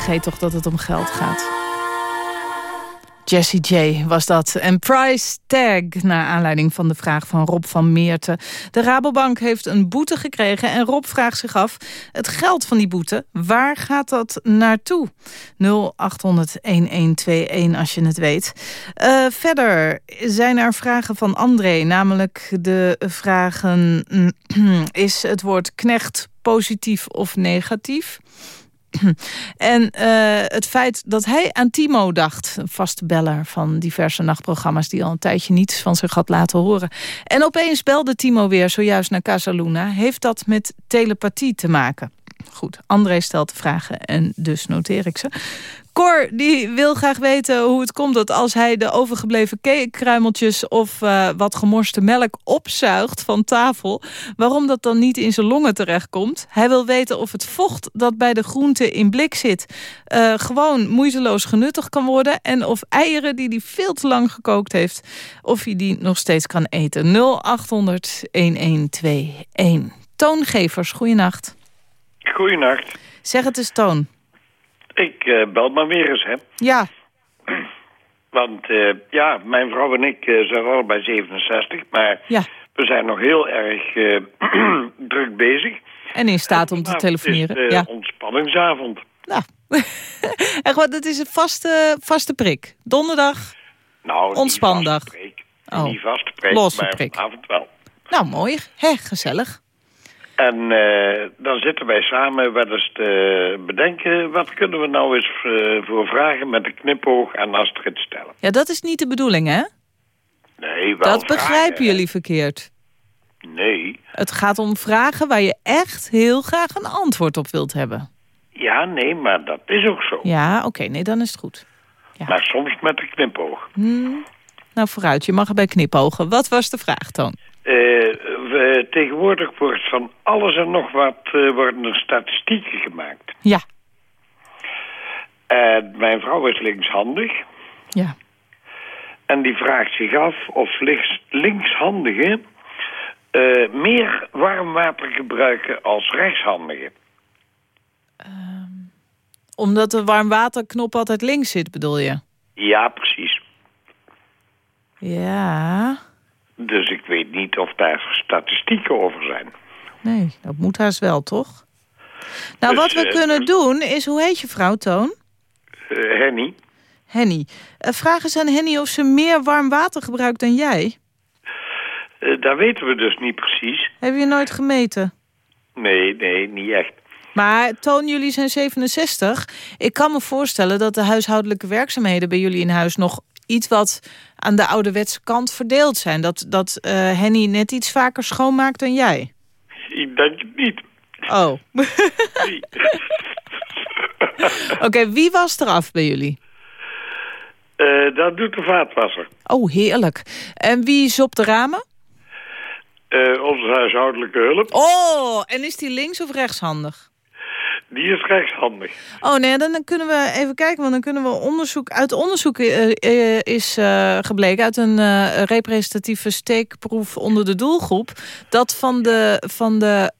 Speaker 8: Vergeet toch dat het om geld gaat. Jessie J was dat. En Price Tag, naar aanleiding van de vraag van Rob van Meerten. De Rabobank heeft een boete gekregen en Rob vraagt zich af... het geld van die boete, waar gaat dat naartoe? 0800-1121 als je het weet. Uh, verder zijn er vragen van André, namelijk de vragen... is het woord knecht positief of negatief? En uh, het feit dat hij aan Timo dacht, een vaste beller van diverse nachtprogramma's die al een tijdje niets van zich had laten horen. En opeens belde Timo weer zojuist naar Casaluna. Heeft dat met telepathie te maken?
Speaker 3: Goed, André stelt vragen en dus noteer ik ze. Cor die wil graag weten hoe het komt dat als hij de overgebleven kruimeltjes of uh, wat gemorste melk opzuigt van tafel, waarom dat dan niet in zijn longen terechtkomt. Hij wil weten of het vocht dat bij de groente in blik zit uh, gewoon moeiteloos genuttigd kan worden en of eieren die hij veel te lang gekookt heeft, of hij die nog steeds kan eten. 0800 1121. Toongevers, goeienacht.
Speaker 9: Goeienacht.
Speaker 3: Zeg het eens, Toon.
Speaker 9: Ik uh, bel maar weer eens, hè.
Speaker 3: Ja.
Speaker 9: Want uh, ja, mijn vrouw en ik uh, zijn allebei 67, maar
Speaker 3: ja.
Speaker 9: we zijn nog heel erg druk bezig.
Speaker 3: En in staat om te telefoneren.
Speaker 9: Het is ja. ontspanningsavond.
Speaker 3: Nou, en wat, het is een vaste, vaste prik. Donderdag,
Speaker 9: nou,
Speaker 3: ontspandag.
Speaker 9: Niet vaste prik, oh. niet vaste prik
Speaker 3: Losse
Speaker 9: maar
Speaker 3: prik.
Speaker 9: vanavond wel.
Speaker 3: Nou, mooi. Hè, gezellig.
Speaker 9: En uh, dan zitten wij samen wel eens te bedenken... wat kunnen we nou eens uh, voor vragen met een knipoog aan Astrid stellen.
Speaker 3: Ja, dat is niet de bedoeling, hè?
Speaker 9: Nee, wel
Speaker 3: Dat begrijpen
Speaker 9: vragen.
Speaker 3: jullie verkeerd.
Speaker 9: Nee.
Speaker 3: Het gaat om vragen waar je echt heel graag een antwoord op wilt hebben.
Speaker 9: Ja, nee, maar dat is ook zo.
Speaker 3: Ja, oké, okay, nee, dan is het goed. Ja.
Speaker 9: Maar soms met een knipoog.
Speaker 3: Hmm. Nou, vooruit, je mag erbij knipogen. Wat was de vraag, Toon?
Speaker 9: Uh, we, tegenwoordig wordt van alles en nog wat uh, worden er statistieken gemaakt.
Speaker 3: Ja.
Speaker 9: En mijn vrouw is linkshandig.
Speaker 3: Ja.
Speaker 9: En die vraagt zich af of links, linkshandigen uh, meer warm water gebruiken als rechtshandigen.
Speaker 3: Um, omdat de warmwaterknop altijd links zit, bedoel je?
Speaker 9: Ja, precies.
Speaker 3: Ja...
Speaker 9: Dus ik weet niet of daar statistieken over zijn.
Speaker 3: Nee, dat moet haast wel, toch? Nou,
Speaker 9: Dus,
Speaker 3: wat we
Speaker 9: eh,
Speaker 3: kunnen doen is... Hoe heet je vrouw, Toon?
Speaker 9: Uh, Henny.
Speaker 3: Henny. Uh, vraag eens aan Henny of ze meer warm water gebruikt dan jij.
Speaker 9: Dat weten we dus niet precies.
Speaker 3: Heb je nooit gemeten?
Speaker 9: Nee, nee, niet echt.
Speaker 3: Maar Toon, jullie zijn 67. Ik kan me voorstellen dat de huishoudelijke werkzaamheden... bij jullie in huis nog iets wat aan de ouderwetse kant verdeeld zijn. Dat, dat uh, Henny net iets vaker schoonmaakt dan jij.
Speaker 9: Ik denk het niet.
Speaker 3: Oh.
Speaker 9: Nee.
Speaker 3: Oké, okay, wie was er af bij jullie?
Speaker 9: Uh, dat doet de vaatwasser.
Speaker 3: Oh, heerlijk. En wie is op de ramen?
Speaker 9: Uh, onze huishoudelijke hulp.
Speaker 3: Oh, en is die links- of rechtshandig?
Speaker 9: Die is rechtshandig.
Speaker 3: Oh nee, dan kunnen we even kijken, want dan kunnen we onderzoek... Uit onderzoek uh, is uh, gebleken, uit een uh, representatieve steekproef onder de doelgroep... dat van de, van de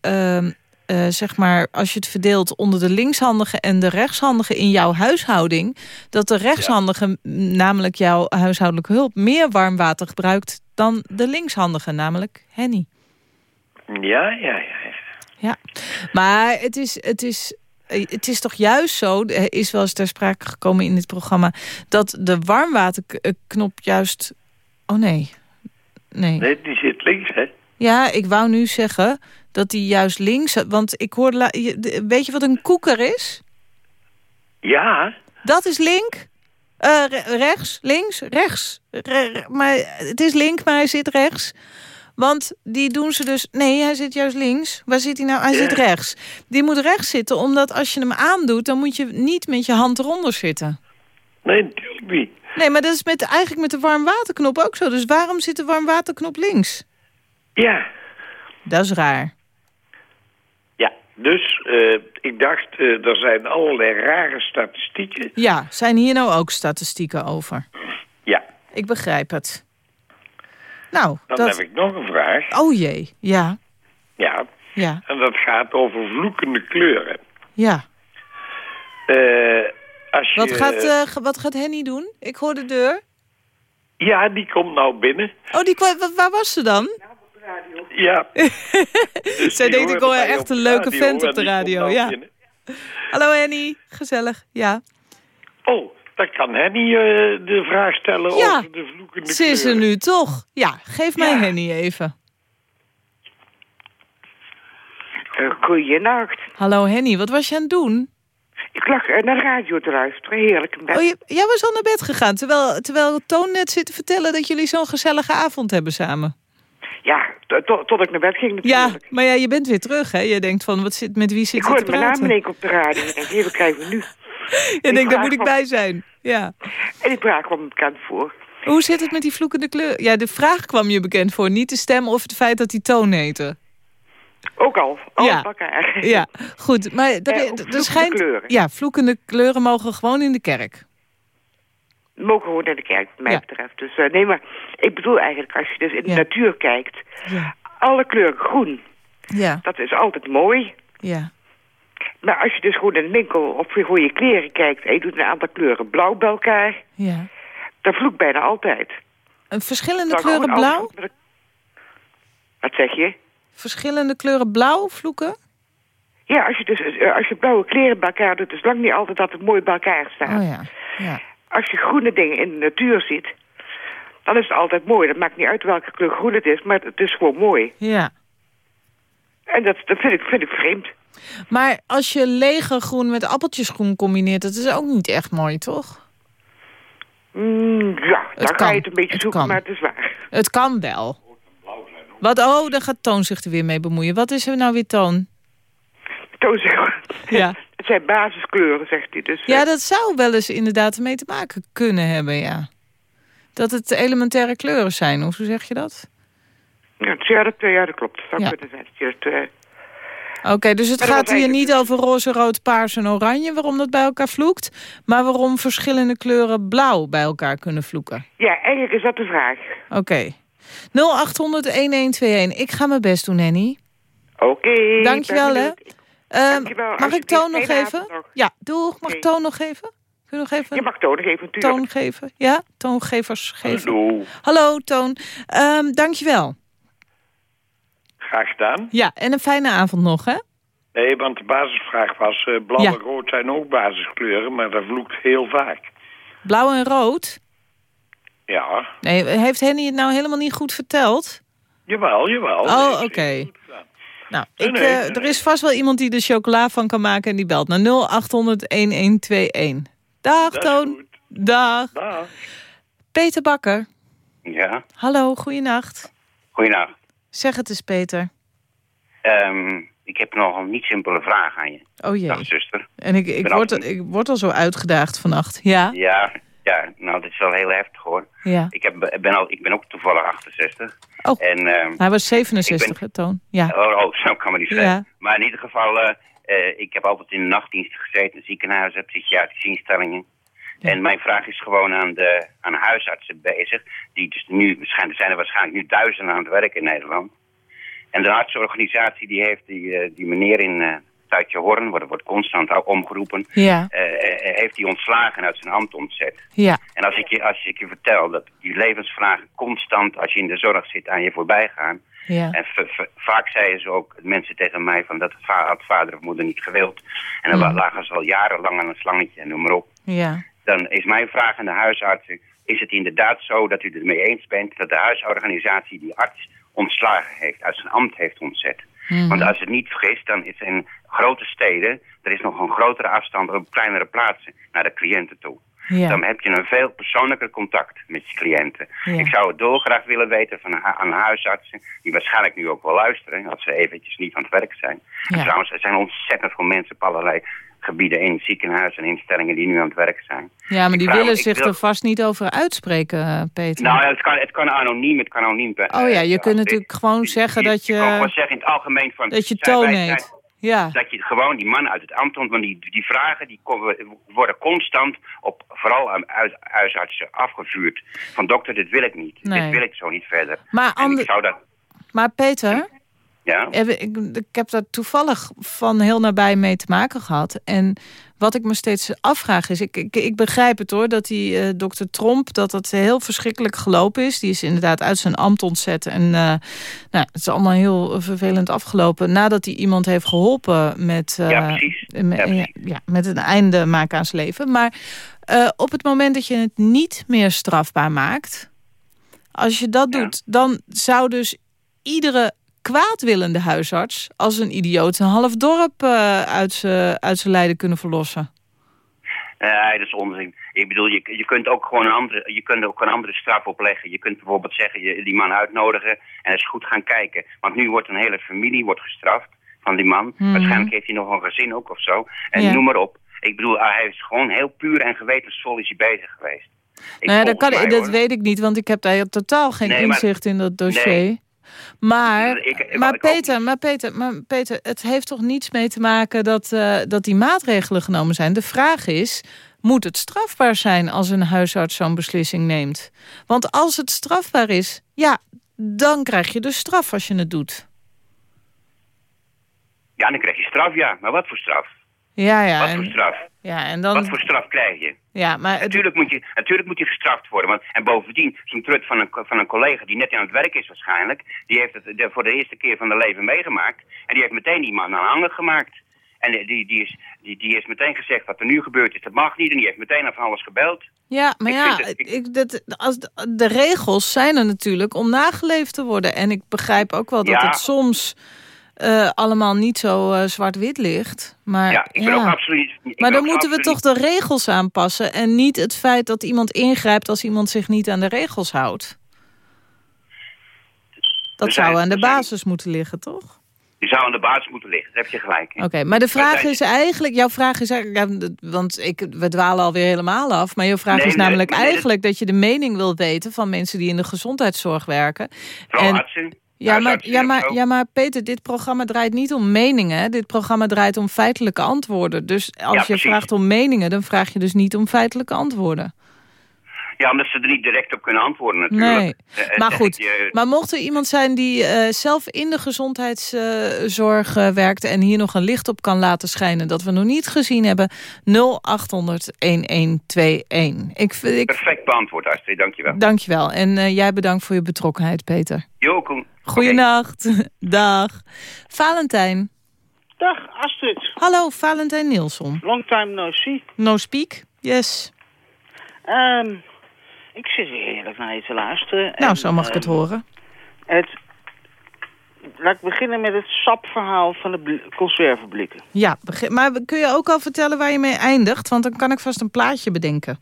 Speaker 3: zeg maar, als je het verdeelt onder de linkshandigen en de rechtshandigen in jouw huishouding... dat de rechtshandige, ja. namelijk jouw huishoudelijke hulp, meer warm water gebruikt dan de linkshandige, namelijk Henny.
Speaker 9: Ja, ja, ja. ja.
Speaker 3: Ja, maar het is, het is het is toch juist zo, er is wel eens ter sprake gekomen in dit programma... dat de warmwaterknop juist... Oh nee. Nee,
Speaker 9: nee die zit links, hè?
Speaker 3: Ja, ik wou nu zeggen dat die juist links... Want ik hoorde... Weet je wat een koeker is?
Speaker 9: Ja.
Speaker 3: Dat is link. Uh, rechts, links, rechts. Re maar het is link, maar hij zit rechts. Want die doen ze dus... Nee, hij zit juist links. Waar zit hij nou? Hij zit rechts. Die moet rechts zitten, omdat als je hem aandoet... dan moet je niet met je hand eronder zitten.
Speaker 9: Nee, natuurlijk niet.
Speaker 3: Nee, maar dat is met, eigenlijk met de warmwaterknop ook zo. Dus waarom zit de warmwaterknop links?
Speaker 9: Ja.
Speaker 3: Dat is raar.
Speaker 9: Ja, dus uh, ik dacht, uh, er zijn allerlei rare statistieken.
Speaker 3: Ja, zijn hier nou ook statistieken over?
Speaker 9: Ja.
Speaker 3: Ik begrijp het. Nou,
Speaker 9: Dan
Speaker 3: dat...
Speaker 9: heb ik nog een vraag.
Speaker 3: Oh jee, ja.
Speaker 9: Ja.
Speaker 3: Ja.
Speaker 9: En dat gaat over vloekende kleuren.
Speaker 3: Ja.
Speaker 9: Uh, als je...
Speaker 3: wat, gaat, uh, wat gaat Henny doen? Ik hoor de deur.
Speaker 9: Ja, die komt nou binnen.
Speaker 3: Oh, die, waar was ze dan?
Speaker 9: Ja.
Speaker 3: dus Zij denkt, ik hoor echt een leuke vent op de radio.
Speaker 9: Nou
Speaker 3: ja.
Speaker 9: Binnen.
Speaker 3: Hallo Henny, gezellig. Ja.
Speaker 9: Oh, dan kan Henny uh, de vraag stellen
Speaker 3: ja.
Speaker 9: over de vloekende
Speaker 3: Ze is er nu toch? Ja, geef mij
Speaker 9: Ja.
Speaker 3: Henny even.
Speaker 10: Uh, goeienacht.
Speaker 3: Hallo Henny, wat was je aan het doen?
Speaker 10: Ik lag uh, naar de radio te luisteren. Heerlijk. in bed.
Speaker 3: Oh, je, jij was al naar bed gegaan, terwijl, terwijl Toon net zit te vertellen dat jullie zo'n gezellige avond hebben samen.
Speaker 10: Ja, to- to- tot ik naar bed ging
Speaker 3: Ja,
Speaker 10: natuurlijk.
Speaker 3: maar ja, je bent weer terug, hè? Je denkt van, wat zit, met wie zit
Speaker 10: ik
Speaker 3: te
Speaker 10: hoorde mijn naam in
Speaker 3: praten?
Speaker 10: één keer op de radio. Ik denk, hé, wat krijgen we nu?
Speaker 3: Je denkt, daar
Speaker 10: vraag
Speaker 3: moet ik bij zijn. Ja.
Speaker 10: En die praat kwam bekend voor.
Speaker 3: Hoe zit het met die vloekende kleur? Ja, de vraag kwam je bekend voor. Niet de stem of het feit dat die toon heette.
Speaker 10: Ook al, al
Speaker 3: Ja.
Speaker 10: bij elkaar.
Speaker 3: Ja, goed. Maar er,
Speaker 10: Eh,
Speaker 3: er
Speaker 10: vloekende
Speaker 3: schijnt...
Speaker 10: kleuren.
Speaker 3: Ja, vloekende kleuren mogen gewoon in de kerk.
Speaker 10: Mogen gewoon naar de kerk, wat mij
Speaker 3: Ja.
Speaker 10: betreft. Dus eh, nee, maar ik bedoel eigenlijk, als je dus in de
Speaker 3: Ja.
Speaker 10: natuur kijkt...
Speaker 3: Ja.
Speaker 10: alle kleuren groen,
Speaker 3: Ja,
Speaker 10: dat is altijd mooi.
Speaker 3: ja.
Speaker 10: Maar als je dus gewoon in de winkel op je goede kleren kijkt... en je doet een aantal kleuren blauw bij elkaar...
Speaker 3: ja.
Speaker 10: dan vloekt bijna altijd.
Speaker 3: Een verschillende
Speaker 10: Dan
Speaker 3: kleuren blauw?
Speaker 10: Wat zeg je?
Speaker 3: Verschillende kleuren blauw vloeken?
Speaker 10: Ja, als je, dus, eh, als je blauwe kleren bij elkaar doet... is lang niet altijd dat het mooi bij elkaar staat.
Speaker 3: Oh ja, ja.
Speaker 10: Als je groene dingen in de natuur ziet... dan is het altijd mooi. Dat maakt niet uit welke kleur groen het is... maar het is gewoon mooi.
Speaker 3: Ja.
Speaker 10: En dat, dat vind, ik, vind ik vreemd.
Speaker 3: Maar als je legergroen met appeltjesgroen combineert... dat is ook niet echt mooi, toch?
Speaker 10: Mm, ja,
Speaker 3: Het
Speaker 10: dan
Speaker 3: kan.
Speaker 10: ga je het een beetje
Speaker 3: Het
Speaker 10: zoeken,
Speaker 3: kan.
Speaker 10: maar het is waar.
Speaker 3: Het kan wel. Wat, oh, daar gaat Toon zich er weer mee bemoeien. Wat is er nou weer Toon?
Speaker 10: Toon zegt,
Speaker 3: Ja.
Speaker 10: het zijn basiskleuren, zegt hij. Dus,
Speaker 3: Ja,
Speaker 10: eh,
Speaker 3: dat zou wel eens inderdaad ermee te maken kunnen hebben, ja. Dat het elementaire kleuren zijn, of hoe zeg je dat?
Speaker 10: ja, ja, dat, ja, dat klopt. Dat zou
Speaker 3: Ja.
Speaker 10: kunnen zijn. Dat je het,
Speaker 3: Oké, dus het gaat hier niet over roze, rood, paars en oranje... waarom dat bij elkaar vloekt... maar waarom verschillende kleuren blauw bij elkaar kunnen vloeken.
Speaker 10: ja, eigenlijk is dat de vraag.
Speaker 3: Oké. 0800-1121. Ik ga mijn best doen, Henny.
Speaker 10: Oké.
Speaker 3: Dankjewel,
Speaker 10: ben
Speaker 3: hè. Ehm,
Speaker 10: Dankjewel,
Speaker 3: mag ik. Toon nog even?
Speaker 10: nog.
Speaker 3: Ja, doeg. Mag ik. Toon nog even? Kun je nog even
Speaker 10: Je mag Toon nog even, natuurlijk.
Speaker 3: Toon geven? Ja, toongevers geven.
Speaker 9: Hallo,
Speaker 3: Hallo, Toon. Ehm dankjewel.
Speaker 9: Graag gedaan.
Speaker 3: Ja, en een fijne avond nog, hè?
Speaker 9: Nee, want de basisvraag was... eh, blauw
Speaker 3: Ja.
Speaker 9: en rood zijn ook basiskleuren, maar dat vloekt heel vaak.
Speaker 3: Blauw en rood.
Speaker 9: Ja,
Speaker 3: Nee, heeft Henny het nou helemaal niet goed verteld?
Speaker 9: jawel, jawel.
Speaker 3: Oh, oké. Nou,
Speaker 9: Nee,
Speaker 3: ik,
Speaker 9: nee,
Speaker 3: eh,
Speaker 9: nee,
Speaker 3: er is vast wel iemand die er chocola van kan maken en die belt naar 0800-1121. Dag, Toon. Dag.
Speaker 9: Dag.
Speaker 3: Peter Bakker.
Speaker 11: Ja,
Speaker 3: Hallo, goeienacht.
Speaker 11: goeienacht.
Speaker 3: Zeg het eens, Peter.
Speaker 11: Ehm, ik heb nog een niet simpele vraag aan je.
Speaker 3: Oh jee.
Speaker 11: Dag, zuster.
Speaker 3: En ik, ik, word,
Speaker 11: af-
Speaker 3: ik word al zo uitgedaagd vannacht. Ja?
Speaker 11: Ja, ja, nou, dit is wel heel heftig hoor.
Speaker 3: Ja.
Speaker 11: Ik, heb, ben, al, ik ben ook toevallig 68.
Speaker 3: Oh.
Speaker 11: En, ehm,
Speaker 3: Hij was 67,
Speaker 11: Ik ben-
Speaker 3: Toon? Ja.
Speaker 11: oh, oh, zo kan me niet zeggen.
Speaker 3: Ja.
Speaker 11: Maar in ieder geval, eh, eh, ik heb altijd in de nachtdienst gezeten, in ziekenhuizen, psychiatrische instellingen. En mijn vraag is gewoon aan de, aan huisartsen bezig. Die dus nu, waarschijnlijk- er zijn er waarschijnlijk nu duizenden aan het werk in Nederland. En de artsenorganisatie die heeft die, eh, die meneer in uh, Tuitje Horn, wordt, wordt constant ook omgeroepen,
Speaker 3: Ja.
Speaker 11: eh, heeft hij ontslagen uit zijn ambt ontzet.
Speaker 3: Ja.
Speaker 11: En als ik, je, als ik je vertel dat die levensvragen constant, als je in de zorg zit, aan je voorbij gaan.
Speaker 3: Ja.
Speaker 11: En vaak zeiden ze ook, mensen tegen mij, van dat had vader of moeder niet gewild. En dan
Speaker 3: Mm.
Speaker 11: lagen ze al jarenlang aan een slangetje en noem maar op.
Speaker 3: Ja.
Speaker 11: Dan is mijn vraag aan de huisartsen, is het inderdaad zo dat u het ermee eens bent dat de huisorganisatie die arts ontslagen heeft, uit zijn ambt heeft ontzet?
Speaker 3: Mhm.
Speaker 11: Want als het niet vergist, dan is in grote steden, er is nog een grotere afstand op kleinere plaatsen naar de cliënten toe.
Speaker 3: Ja.
Speaker 11: Dan heb je een veel persoonlijker contact met je cliënten.
Speaker 3: Ja.
Speaker 11: Ik zou het dolgraag willen weten van aan huisartsen, die waarschijnlijk nu ook wel luisteren, als ze eventjes niet aan het werk zijn.
Speaker 3: Ja.
Speaker 11: En trouwens, er zijn ontzettend veel mensen op allerlei gebieden in ziekenhuizen en instellingen die nu aan het werk zijn.
Speaker 3: Ja, maar die willen zich
Speaker 11: wil-
Speaker 3: er vast niet over uitspreken, eh, Peter.
Speaker 11: Nou, ja, het kan, het kan anoniem, het kan anoniem. eh,
Speaker 3: oh ja, je
Speaker 11: eh,
Speaker 3: kunt natuurlijk gewoon zeggen dat
Speaker 11: Ik kan gewoon
Speaker 3: je,
Speaker 11: zeggen in het algemeen van...
Speaker 3: dat je toon Ja.
Speaker 11: Dat je gewoon die man uit het ambt want die, die vragen die komen- worden constant op vooral aan huis- huisartsen afgevuurd. Van dokter, dit wil ik niet.
Speaker 3: Nee.
Speaker 11: Dit wil ik zo niet verder.
Speaker 3: Maar,
Speaker 11: En
Speaker 3: ander-
Speaker 11: ik zou dat...
Speaker 3: maar Peter,
Speaker 11: Ja?
Speaker 3: ik, heb daar toevallig van heel nabij mee te maken gehad. En wat ik me steeds afvraag is, ik, ik, ik begrijp het hoor, dat die eh, dokter Tromp, dat dat heel verschrikkelijk gelopen is. Die is inderdaad uit zijn ambt ontzet. En eh, nou, het is allemaal heel vervelend afgelopen. Nadat hij iemand heeft geholpen met, eh,
Speaker 11: Ja, precies.
Speaker 3: met,
Speaker 11: Ja,
Speaker 3: met een einde maken aan zijn leven. Maar op het moment dat je het niet meer strafbaar maakt, als je dat doet, dan zou dus iedere kwaadwillende huisarts als een idioot een half dorp eh, uit zijn lijden kunnen verlossen.
Speaker 11: Nee, dat is onzin. Ik bedoel, je, je kunt ook gewoon een andere, je kunt ook een andere straf opleggen. Je kunt bijvoorbeeld zeggen, je, die man uitnodigen en eens goed gaan kijken. Want nu wordt een hele familie wordt gestraft van die man.
Speaker 3: Mhm.
Speaker 11: Waarschijnlijk heeft hij nog een gezin ook of zo. En
Speaker 3: Ja.
Speaker 11: noem maar op. Ik bedoel, hij is gewoon heel puur en gewetensvol is hij bezig geweest. Ik
Speaker 3: nou ja, dat, kan,
Speaker 11: mij,
Speaker 3: dat weet ik niet, want ik heb daar totaal geen
Speaker 11: Nee, maar-
Speaker 3: inzicht in dat dossier.
Speaker 11: Nee.
Speaker 3: Maar,
Speaker 11: Ik-
Speaker 3: maar,
Speaker 11: ik
Speaker 3: Peter, maar, Peter, maar Peter, het heeft toch niets mee te maken dat, eh, dat die maatregelen genomen zijn. De vraag is, moet het strafbaar zijn als een huisarts zo'n beslissing neemt? Want als het strafbaar is, ja, dan krijg je dus straf als je het doet.
Speaker 11: Ja, dan krijg je straf, ja. Maar wat voor straf?
Speaker 3: Ja, ja.
Speaker 11: wat voor
Speaker 3: En,
Speaker 11: straf?
Speaker 3: Ja, en
Speaker 11: Wat
Speaker 3: dan,
Speaker 11: voor straf krijg je?
Speaker 3: ja, maar
Speaker 11: Natuurlijk moet, je, natuurlijk moet je gestraft worden. Want, en bovendien, zo'n trut van een, van een collega die net aan het werk is waarschijnlijk... die heeft het de- voor de eerste keer van haar leven meegemaakt... en die heeft meteen die man aanhangig gemaakt. En die, die, is, die, die is meteen gezegd wat er nu gebeurd is, dat mag niet. En die heeft meteen af alles gebeld.
Speaker 3: Ja, maar
Speaker 11: Ik
Speaker 3: ja,
Speaker 11: ik-
Speaker 3: ik, dat, als, de- de regels zijn er natuurlijk om nageleefd te worden. En ik begrijp ook wel dat
Speaker 11: Ja.
Speaker 3: het soms eh, allemaal niet zo eh, zwart-wit ligt. Maar,
Speaker 11: ja, ik ben ook absoluut... ik
Speaker 3: maar dan
Speaker 11: ook
Speaker 3: moeten we toch de regels aanpassen... en niet het feit dat iemand ingrijpt als iemand zich niet aan de regels houdt. Dat
Speaker 11: zijn-
Speaker 3: zou aan de
Speaker 11: zijn-
Speaker 3: basis moeten liggen, toch?
Speaker 11: Die zou aan de basis moeten liggen, daar heb je gelijk.
Speaker 3: Oké, maar de vraag is eigenlijk, jouw vraag is eigenlijk, ja, want ik, we dwalen alweer helemaal af, maar jouw vraag
Speaker 11: Nee,
Speaker 3: is
Speaker 11: nee,
Speaker 3: namelijk
Speaker 11: nee,
Speaker 3: eigenlijk dat je de mening wil weten van mensen die in de gezondheidszorg werken.
Speaker 11: Vooral
Speaker 3: En-
Speaker 11: artsen.
Speaker 3: Ja maar, ja, maar, ja, maar Peter, dit programma draait niet om meningen. Dit programma draait om feitelijke antwoorden. Dus als je vraagt om meningen, dan vraag je dus niet om feitelijke antwoorden.
Speaker 11: Ja, omdat ze er niet direct op kunnen antwoorden natuurlijk.
Speaker 3: Nee,
Speaker 11: Eh, eh,
Speaker 3: maar goed.
Speaker 11: je-
Speaker 3: Maar mocht er iemand zijn die eh, zelf in de gezondheidszorg eh, werkt... en hier nog een licht op kan laten schijnen dat we nog niet gezien hebben... 0800-1121. Ik, vind- ik,
Speaker 11: Perfect beantwoord, Astrid, dankjewel.
Speaker 3: dankjewel. En eh, jij bedankt voor je betrokkenheid, Peter.
Speaker 11: Jo.
Speaker 3: Goeienacht. Dag. Valentijn.
Speaker 12: Dag Astrid,
Speaker 3: Hallo, Valentijn Nielsen.
Speaker 12: long time no see.
Speaker 3: No speak? Yes.
Speaker 12: Ehm, ik zit weer heerlijk naar je te luisteren.
Speaker 3: Nou,
Speaker 12: En,
Speaker 3: zo mag ik het
Speaker 12: ehm,
Speaker 3: horen.
Speaker 12: Het, laat ik beginnen met het sapverhaal van de bl- conserveblikken.
Speaker 3: Ja, maar kun je ook al vertellen waar je mee eindigt? Want dan kan ik vast een plaatje bedenken.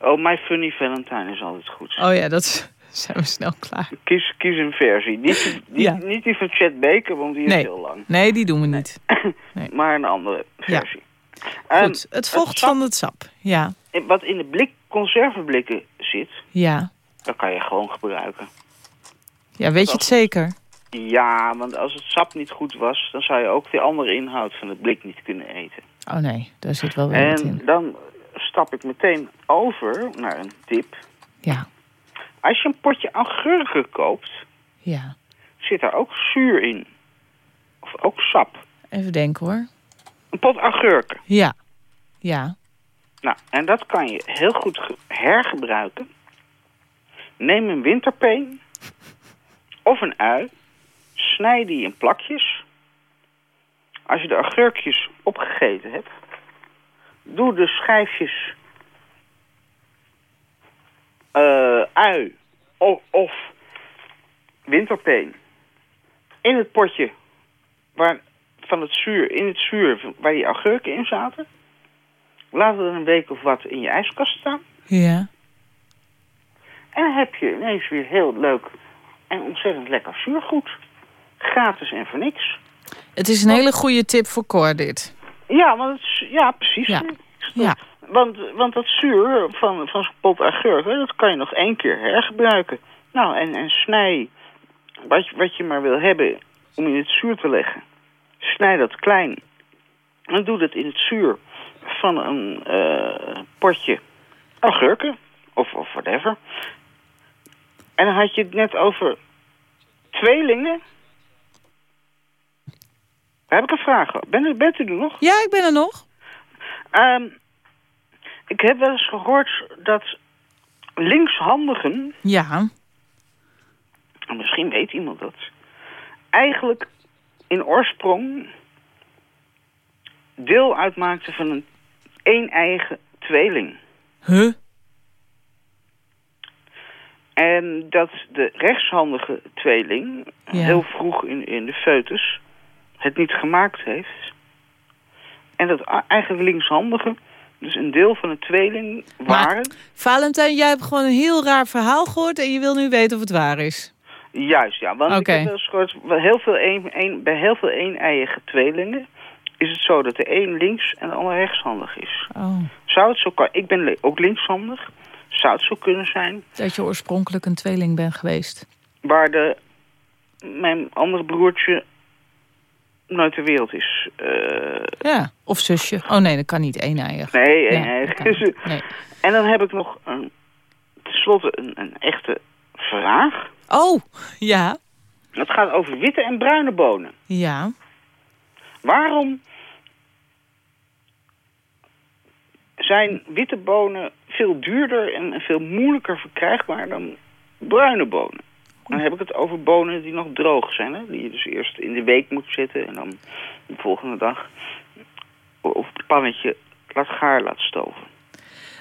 Speaker 12: Oh, My Funny Valentine is altijd goed.
Speaker 3: Oh ja, dat is- zijn we snel klaar.
Speaker 12: Kies, kies een versie. Niet, die- niet,
Speaker 3: Ja.
Speaker 12: niet die van Chet Baker, want die is
Speaker 3: Nee.
Speaker 12: heel lang.
Speaker 3: Nee, die doen we niet.
Speaker 12: Maar een andere
Speaker 3: Ja.
Speaker 12: versie. Ehm,
Speaker 3: Goed, het vocht
Speaker 12: sap-
Speaker 3: van het sap. Ja,
Speaker 12: Wat in de blik conserveblikken zit,
Speaker 3: ja.
Speaker 12: dat kan je gewoon gebruiken.
Speaker 3: Ja, weet je het zeker?
Speaker 12: Ja, want als het sap niet goed was, dan zou je ook de andere inhoud van het blik niet kunnen eten.
Speaker 3: Oh nee, daar zit wel weer wat
Speaker 12: En
Speaker 3: in.
Speaker 12: dan stap ik meteen over naar een tip.
Speaker 3: Ja,
Speaker 12: Als je een potje augurken koopt,
Speaker 3: ja.
Speaker 12: zit daar ook zuur in. Of ook sap.
Speaker 3: Even denken hoor.
Speaker 12: Een pot augurken.
Speaker 3: Ja, ja.
Speaker 12: Nou, en dat kan je heel goed ge- hergebruiken. Neem een winterpeen of een ui. Snij die in plakjes. Als je de augurkjes opgegeten hebt, doe de schijfjes eh, ui of, of winterpeen in het potje waar, van het zuur, in het zuur waar die augurken in zaten. Laat het een week of wat in je ijskast staan.
Speaker 3: Ja.
Speaker 12: En dan heb je ineens weer heel leuk en ontzettend lekker zuurgoed. Gratis en voor niks.
Speaker 3: Het is een hele goede tip voor Cor dit.
Speaker 12: Ja, want het, ja precies.
Speaker 3: Ja. Ja.
Speaker 12: Want, want dat zuur van, van zo'n pot dat kan je nog één keer hergebruiken. Nou, en, en snij wat, je- wat je maar wil hebben om in het zuur te leggen. Snij dat klein. En doe dat in het zuur van een eh, potje augurken. Of, of whatever. En dan had je het net over tweelingen. Daar heb ik een vraag. Ben, bent u er nog?
Speaker 3: Ja, ik ben er nog.
Speaker 12: Ehm, ik heb wel eens gehoord dat linkshandigen,
Speaker 3: Ja.
Speaker 12: en misschien weet iemand dat, eigenlijk in oorsprong deel uitmaakten van een een-eigen tweeling.
Speaker 3: Huh?
Speaker 12: En dat de rechtshandige tweeling
Speaker 3: Ja.
Speaker 12: heel vroeg in, in de foetus het niet gemaakt heeft. En dat eigenlijk linkshandige dus een deel van een tweeling waren...
Speaker 3: Valentijn, jij hebt gewoon een heel raar verhaal gehoord... en je wil nu weten of het waar is.
Speaker 12: Juist, ja. Want
Speaker 3: Oké.
Speaker 12: ik heb wel eens gehoord, wel heel veel een, een, bij heel veel een-eiige tweelingen... is het zo dat de een links en de ander rechtshandig is.
Speaker 3: Oh,
Speaker 12: Zou het zo kan, ik ben ook linkshandig. Zou het zo kunnen zijn
Speaker 3: dat je oorspronkelijk een tweeling bent geweest.
Speaker 12: waar de, mijn andere broertje nooit ter wereld is. Eh,
Speaker 3: Ja, of zusje. Oh nee, dat kan niet
Speaker 12: nee,
Speaker 3: Ja,
Speaker 12: een-eiig.
Speaker 3: dat kan niet. Nee.
Speaker 12: En dan heb ik nog een, tenslotte een, een echte vraag.
Speaker 3: Oh, ja.
Speaker 12: Het gaat over witte en bruine bonen.
Speaker 3: Ja.
Speaker 12: Waarom zijn witte bonen veel duurder en veel moeilijker verkrijgbaar dan bruine bonen? Dan heb ik het over bonen die nog droog zijn. Hè? Die je dus eerst in de week moet zetten en dan de volgende dag op het pannetje laat gaar laat stoven.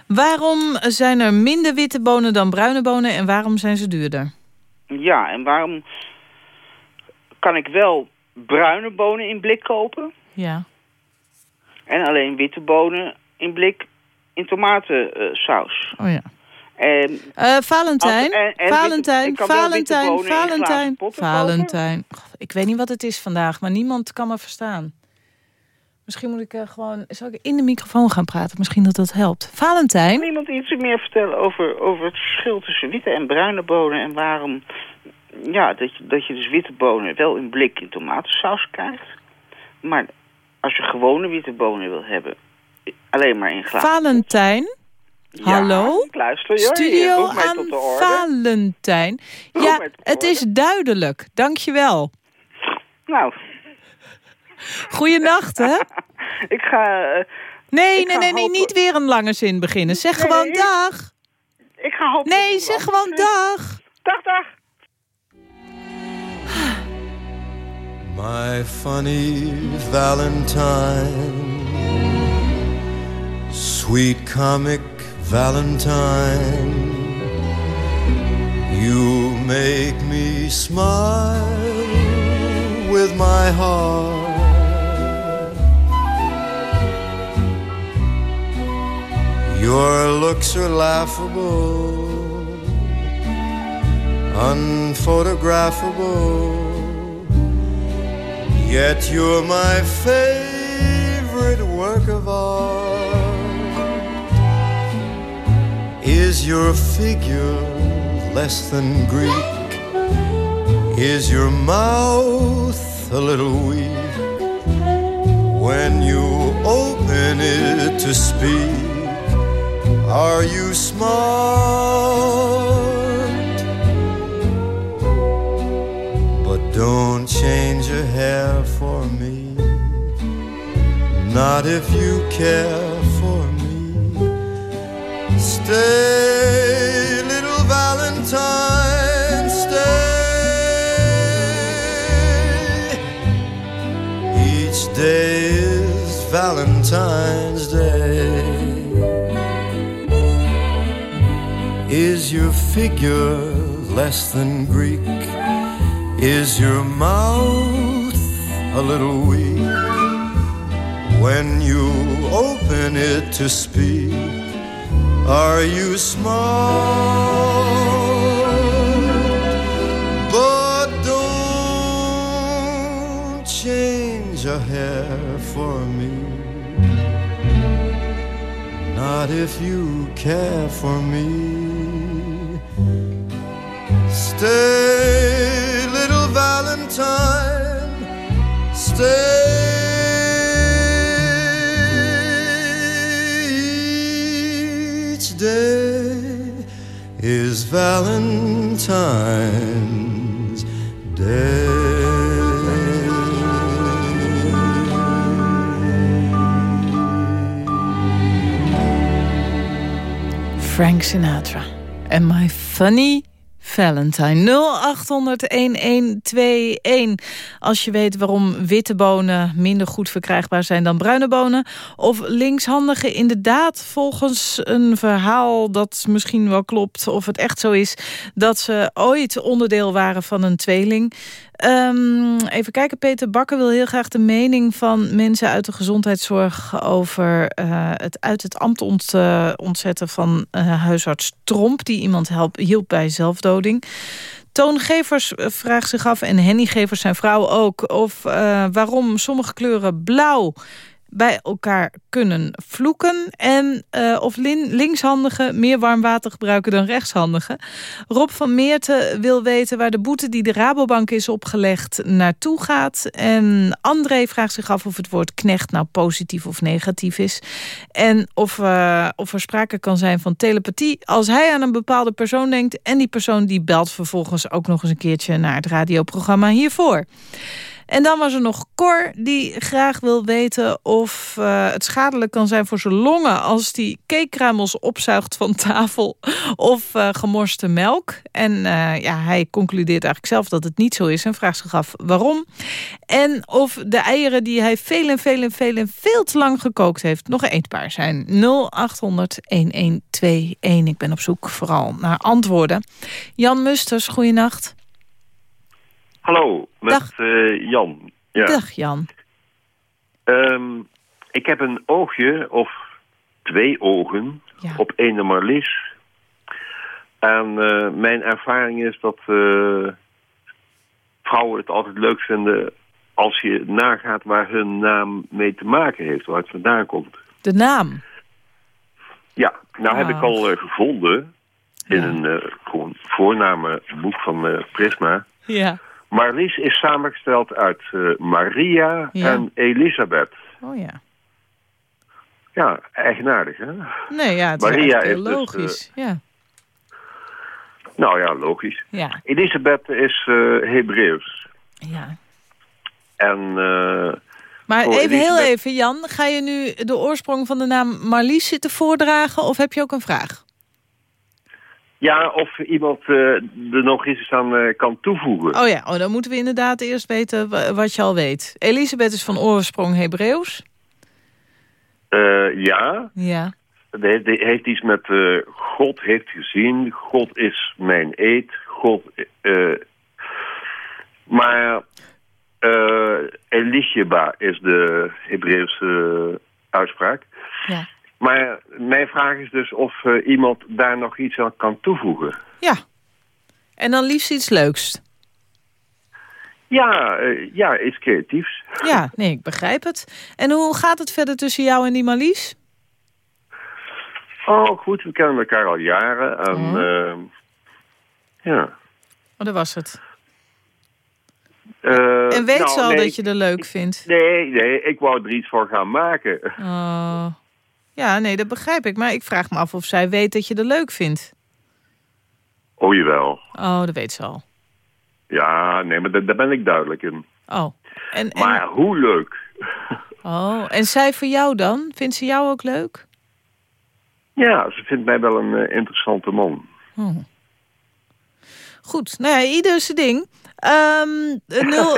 Speaker 3: Waarom zijn er minder witte bonen dan bruine bonen... en waarom zijn ze duurder?
Speaker 12: Ja, en waarom kan ik wel bruine bonen in blik kopen
Speaker 3: Ja.
Speaker 12: en alleen witte bonen in blik in tomatensaus?
Speaker 3: Oh ja.
Speaker 12: En
Speaker 3: Eh, Valentijn,
Speaker 12: en- en
Speaker 3: Valentijn,
Speaker 12: witte-
Speaker 3: Valentijn, Valentijn, Valentijn. Goh, Ik weet niet wat het is vandaag, maar niemand kan me verstaan. Misschien moet ik eh, gewoon... Zal ik in de microfoon gaan praten? Misschien dat dat helpt. Valentijn?
Speaker 12: Kan iemand iets meer vertellen over, over het verschil tussen witte en bruine bonen en waarom ja, dat, je, dat je dus witte bonen wel in blik in tomatensaus krijgt, maar als je gewone witte bonen wil hebben, alleen maar in glazen.
Speaker 3: Valentijn?
Speaker 12: Ja,
Speaker 3: Hallo?
Speaker 12: ik luister. Je
Speaker 3: Studio aan
Speaker 12: tot de orde.
Speaker 3: Valentijn.
Speaker 12: Roep
Speaker 3: Ja, het is duidelijk. Dankjewel.
Speaker 12: Nou,
Speaker 3: Goeienacht, hè?
Speaker 12: ik ga... eh,
Speaker 3: Nee,
Speaker 12: Ik
Speaker 3: nee,
Speaker 12: ga
Speaker 3: nee, nee,
Speaker 12: hopen-
Speaker 3: niet weer een lange zin beginnen. Zeg
Speaker 12: Nee,
Speaker 3: gewoon dag.
Speaker 12: ik ga hopen...
Speaker 3: Nee, zeg gewoon dag.
Speaker 12: Dag, dag.
Speaker 13: My funny Valentine, sweet comic Valentine, you make me smile with my heart. Your looks are laughable, unphotographable. Yet you're my favorite work of Is your figure less than Greek? Is your mouth a little weak? When you open it to speak, are you smart? But don't change your hair for me. Not if you care. Stay, little Valentine, stay. Each day is Valentine's Day. Is your figure less than Greek? Is your mouth a little weak when you open it to speak? Are you smart? But don't change a hair for me. Not if you care for me. Stay, little Valentine, stay. Is Day.
Speaker 3: Frank Sinatra. En My Funny Valentine. 0800-1121. Als je weet waarom witte bonen minder goed verkrijgbaar zijn dan bruine bonen. Of linkshandigen inderdaad volgens een verhaal dat misschien wel klopt. Of het echt zo is dat ze ooit onderdeel waren van een tweeling. Ehm, even kijken, Peter Bakker wil heel graag de mening van mensen uit de gezondheidszorg... over eh, het uit het ambt eh, ontzetten van eh, huisarts Tromp... die iemand hielp bij zelfdoding. Toongevers vraagt zich af, en Henny Gevers zijn vrouw ook... of waarom sommige kleuren blauw bij elkaar kunnen vloeken. En uh, of linkshandigen meer warm water gebruiken dan rechtshandigen. Rob van Meerten wil weten waar de boete die de Rabobank is opgelegd naartoe gaat. En André vraagt zich af of het woord knecht nou positief of negatief is. En of, uh, of er sprake kan zijn van telepathie als hij aan een bepaalde persoon denkt. En die persoon die belt vervolgens ook nog eens een keertje naar het radioprogramma hiervoor. En dan was er nog Cor, die graag wil weten of uh, het schadelijk kan zijn voor zijn longen... als die cakeruimels opzuigt van tafel of uh, gemorste melk. En uh, ja, hij concludeert eigenlijk zelf dat het niet zo is... en vraagt zich af waarom. En of de eieren die hij veel en veel en veel en veel te lang gekookt heeft... nog eetbaar zijn. 0800-1121. Ik ben op zoek vooral naar antwoorden. Jan Musters, goeienacht.
Speaker 14: Hallo, met uh, Jan.
Speaker 3: Ja. Dag Jan.
Speaker 14: Um, ik heb een oogje, of twee ogen, ja. op een Marlies. En uh, mijn ervaring is dat uh, vrouwen het altijd leuk vinden... als je nagaat waar hun naam mee te maken heeft, waar het vandaan komt.
Speaker 3: De naam?
Speaker 14: Ja, nou heb ik al gevonden... in een gewoon voornamenboek van Prisma...
Speaker 3: Ja.
Speaker 14: Marlies is samengesteld uit uh, Maria
Speaker 3: ja.
Speaker 14: en Elisabeth.
Speaker 3: Oh ja.
Speaker 14: Ja, eigenaardig, hè?
Speaker 3: Nee, ja, het
Speaker 14: Maria
Speaker 3: is heel
Speaker 14: is
Speaker 3: logisch. Dus, uh, ja.
Speaker 14: Nou ja, logisch.
Speaker 3: Ja.
Speaker 14: Elisabeth is uh, Hebreeuws.
Speaker 3: Ja.
Speaker 14: En...
Speaker 3: maar even Elisabeth... heel even, Jan. Ga je nu de oorsprong van de naam Marlies zitten voordragen... of heb je ook een vraag?
Speaker 14: Ja, of iemand uh, er nog iets aan uh, kan toevoegen.
Speaker 3: Oh ja, oh, dan moeten we inderdaad eerst weten wat je al weet. Elisabeth is van oorsprong Hebreeuws.
Speaker 14: Uh, ja.
Speaker 3: Ja.
Speaker 14: Het heeft, heeft iets met God heeft gezien. God is mijn eed. God... maar Elisheba is de Hebreeuwse uitspraak.
Speaker 3: Ja.
Speaker 14: Maar mijn vraag is dus of uh, iemand daar nog iets aan kan toevoegen.
Speaker 3: Ja. En dan liefst iets leuks.
Speaker 14: Ja, uh, ja, iets creatiefs.
Speaker 3: Ja, nee, ik begrijp het. En hoe gaat het verder tussen jou en die Marlies?
Speaker 14: Oh, goed. We kennen elkaar al jaren. En, uh, ja.
Speaker 3: Oh, dat was het.
Speaker 14: Uh,
Speaker 3: en weet
Speaker 14: nou,
Speaker 3: ze al
Speaker 14: nee,
Speaker 3: dat je er leuk vindt?
Speaker 14: Nee, nee, ik wou er iets voor gaan maken.
Speaker 3: Oh. Ja, nee, dat begrijp ik. Maar ik vraag me af of zij weet dat je er leuk vindt.
Speaker 14: Oh, jawel.
Speaker 3: Oh, dat weet ze al.
Speaker 14: Ja, nee, maar daar, daar ben ik duidelijk in.
Speaker 3: Oh. En, en...
Speaker 14: Maar hoe leuk.
Speaker 3: Oh, en zij voor jou dan? Vindt ze jou ook leuk?
Speaker 14: Ja, ze vindt mij wel een uh, interessante man.
Speaker 3: Oh. Goed, nou ja, ieder zijn ding. Um, nul...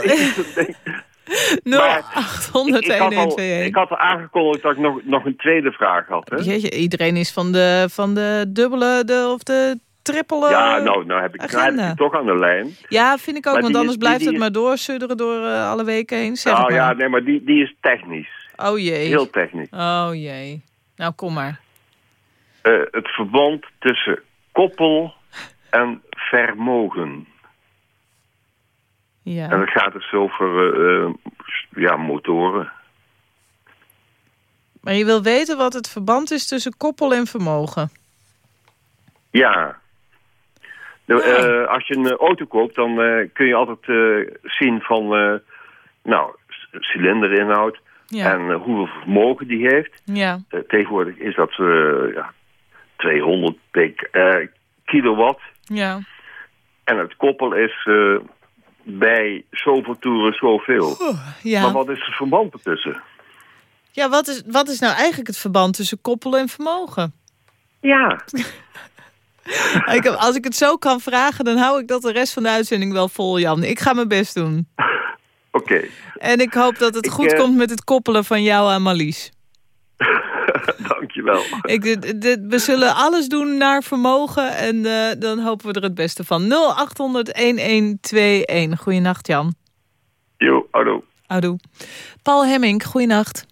Speaker 3: 0800
Speaker 14: ik, ik, had ik had al aangekondigd dat ik nog, nog een tweede vraag had. Hè?
Speaker 3: Jeetje, iedereen is van de, van de dubbele de, of de trippele
Speaker 14: Ja, nou, nou heb ik, nou heb ik je toch aan de lijn.
Speaker 3: Ja, vind ik ook,
Speaker 14: Maar
Speaker 3: want anders
Speaker 14: is-
Speaker 3: blijft
Speaker 14: die
Speaker 3: het
Speaker 14: is-
Speaker 3: maar doorsudderen door uh, alle weken heen. Zeg
Speaker 14: nou
Speaker 3: het
Speaker 14: ja, nee, maar die, die is technisch.
Speaker 3: Oh jee.
Speaker 14: Heel technisch.
Speaker 3: Oh jee. Nou, kom maar.
Speaker 14: Uh, het verband tussen koppel en vermogen.
Speaker 3: Ja.
Speaker 14: En het gaat dus over uh, ja, motoren.
Speaker 3: Maar je wil weten wat het verband is tussen koppel en vermogen.
Speaker 14: Ja. De, uh, als je een auto koopt, dan uh, kun je altijd zien van, nou, cilinderinhoud
Speaker 3: ja.
Speaker 14: en hoeveel vermogen die heeft.
Speaker 3: Ja.
Speaker 14: tegenwoordig is dat ja, 200 pk, kilowatt.
Speaker 3: Ja.
Speaker 14: En het koppel is bij zoveel toeren zoveel.
Speaker 3: Ja.
Speaker 14: Maar wat is het verband ertussen?
Speaker 3: Ja, wat is, wat is nou eigenlijk het verband tussen koppel en vermogen?
Speaker 14: Ja.
Speaker 3: ik, als ik het zo kan vragen, dan hou ik dat de rest van de uitzending wel vol, Jan. Ik ga mijn best doen.
Speaker 14: Oké. Okay.
Speaker 3: En ik hoop dat het
Speaker 14: ik,
Speaker 3: goed
Speaker 14: uh...
Speaker 3: komt met het koppelen van jou aan Marlies.
Speaker 14: Dankjewel.
Speaker 3: Ik, dit- dit- we zullen alles doen naar vermogen en eh, dan hopen we er het beste van. 0800-1121. Goeienacht, Jan.
Speaker 14: Jo, hallo.
Speaker 3: Houdoe. Paul Hemming, goeienacht.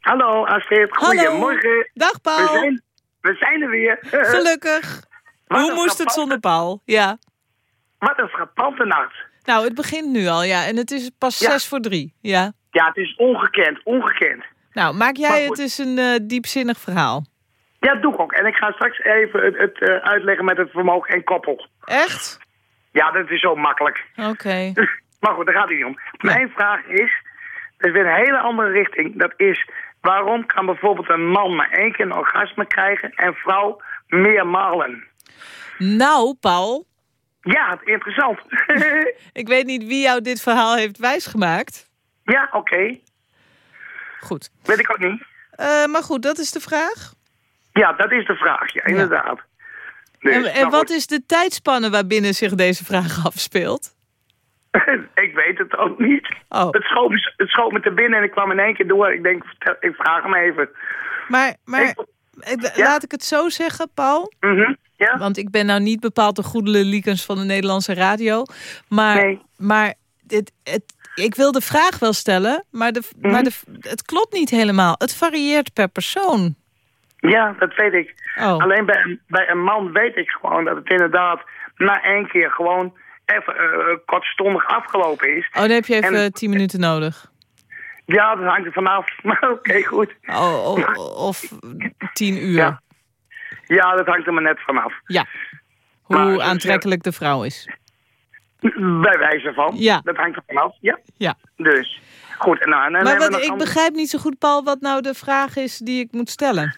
Speaker 15: Hallo Astrid,
Speaker 3: Hallo.
Speaker 15: goedemorgen.
Speaker 3: Dag Paul.
Speaker 15: We zijn, we zijn er weer.
Speaker 3: Gelukkig.
Speaker 15: Wat
Speaker 3: Hoe moest het zonder Paul? Ja.
Speaker 15: Wat een frappante nacht.
Speaker 3: Nou, het begint nu al, ja. En het is pas
Speaker 15: Ja.
Speaker 3: zes voor drie. Ja.
Speaker 15: Ja, het is ongekend, ongekend.
Speaker 3: Nou, maak jij het eens een eh, diepzinnig verhaal.
Speaker 15: Ja, doe ik ook. En ik ga straks even het, het eh, uitleggen met het vermogen en koppel.
Speaker 3: Echt?
Speaker 15: Ja, dat is zo makkelijk.
Speaker 3: Oké.
Speaker 15: Maar goed, daar gaat het niet om. Mijn vraag is, dat is weer een hele andere richting. Dat is, waarom kan bijvoorbeeld een man maar één keer een orgasme krijgen en vrouw meer malen?
Speaker 3: Nou, Paul.
Speaker 15: Ja, interessant.
Speaker 3: Ik weet niet wie jou dit verhaal heeft wijsgemaakt.
Speaker 15: ja, oké.
Speaker 3: Goed.
Speaker 15: Weet ik ook niet.
Speaker 3: Eh, maar goed, dat is de vraag.
Speaker 15: Ja, dat is de vraag, ja, inderdaad. Dus,
Speaker 3: en en
Speaker 15: nou
Speaker 3: wat is de tijdspanne waarbinnen zich deze vraag afspeelt?
Speaker 15: ik weet het ook niet.
Speaker 3: Oh.
Speaker 15: Het, schoot me, het schoot me te binnen en ik kwam in één keer door. Ik denk, ik vraag hem even.
Speaker 3: Maar, maar laat ik het zo zeggen, Paul.
Speaker 15: Mhm, ja?
Speaker 3: Want ik ben nou niet bepaald de goede liekens van de Nederlandse radio. Maar, maar dit, het, ik wil de vraag wel stellen, maar, de,
Speaker 15: Mhm.
Speaker 3: maar de, het klopt niet helemaal. Het varieert per persoon.
Speaker 15: Ja, dat weet ik.
Speaker 3: Oh.
Speaker 15: Alleen bij een, bij een man weet ik gewoon dat het inderdaad na één keer gewoon even eh, kortstondig afgelopen is.
Speaker 3: Oh, dan heb je even
Speaker 15: En-
Speaker 3: tien minuten nodig.
Speaker 15: Ja, dat hangt er vanaf. Maar oké, goed.
Speaker 3: Oh, of, of tien uur.
Speaker 15: Ja. Ja, dat hangt er maar net vanaf.
Speaker 3: Ja. Hoe
Speaker 15: Maar, dus,
Speaker 3: aantrekkelijk de vrouw is.
Speaker 15: Bij wijze van.
Speaker 3: Ja.
Speaker 15: Dat hangt er vanaf, ja.
Speaker 3: Ja.
Speaker 15: Dus, goed. Nou, dan
Speaker 3: Maar wat, ik begrijp niet zo goed, Paul, wat nou de vraag is die ik moet stellen.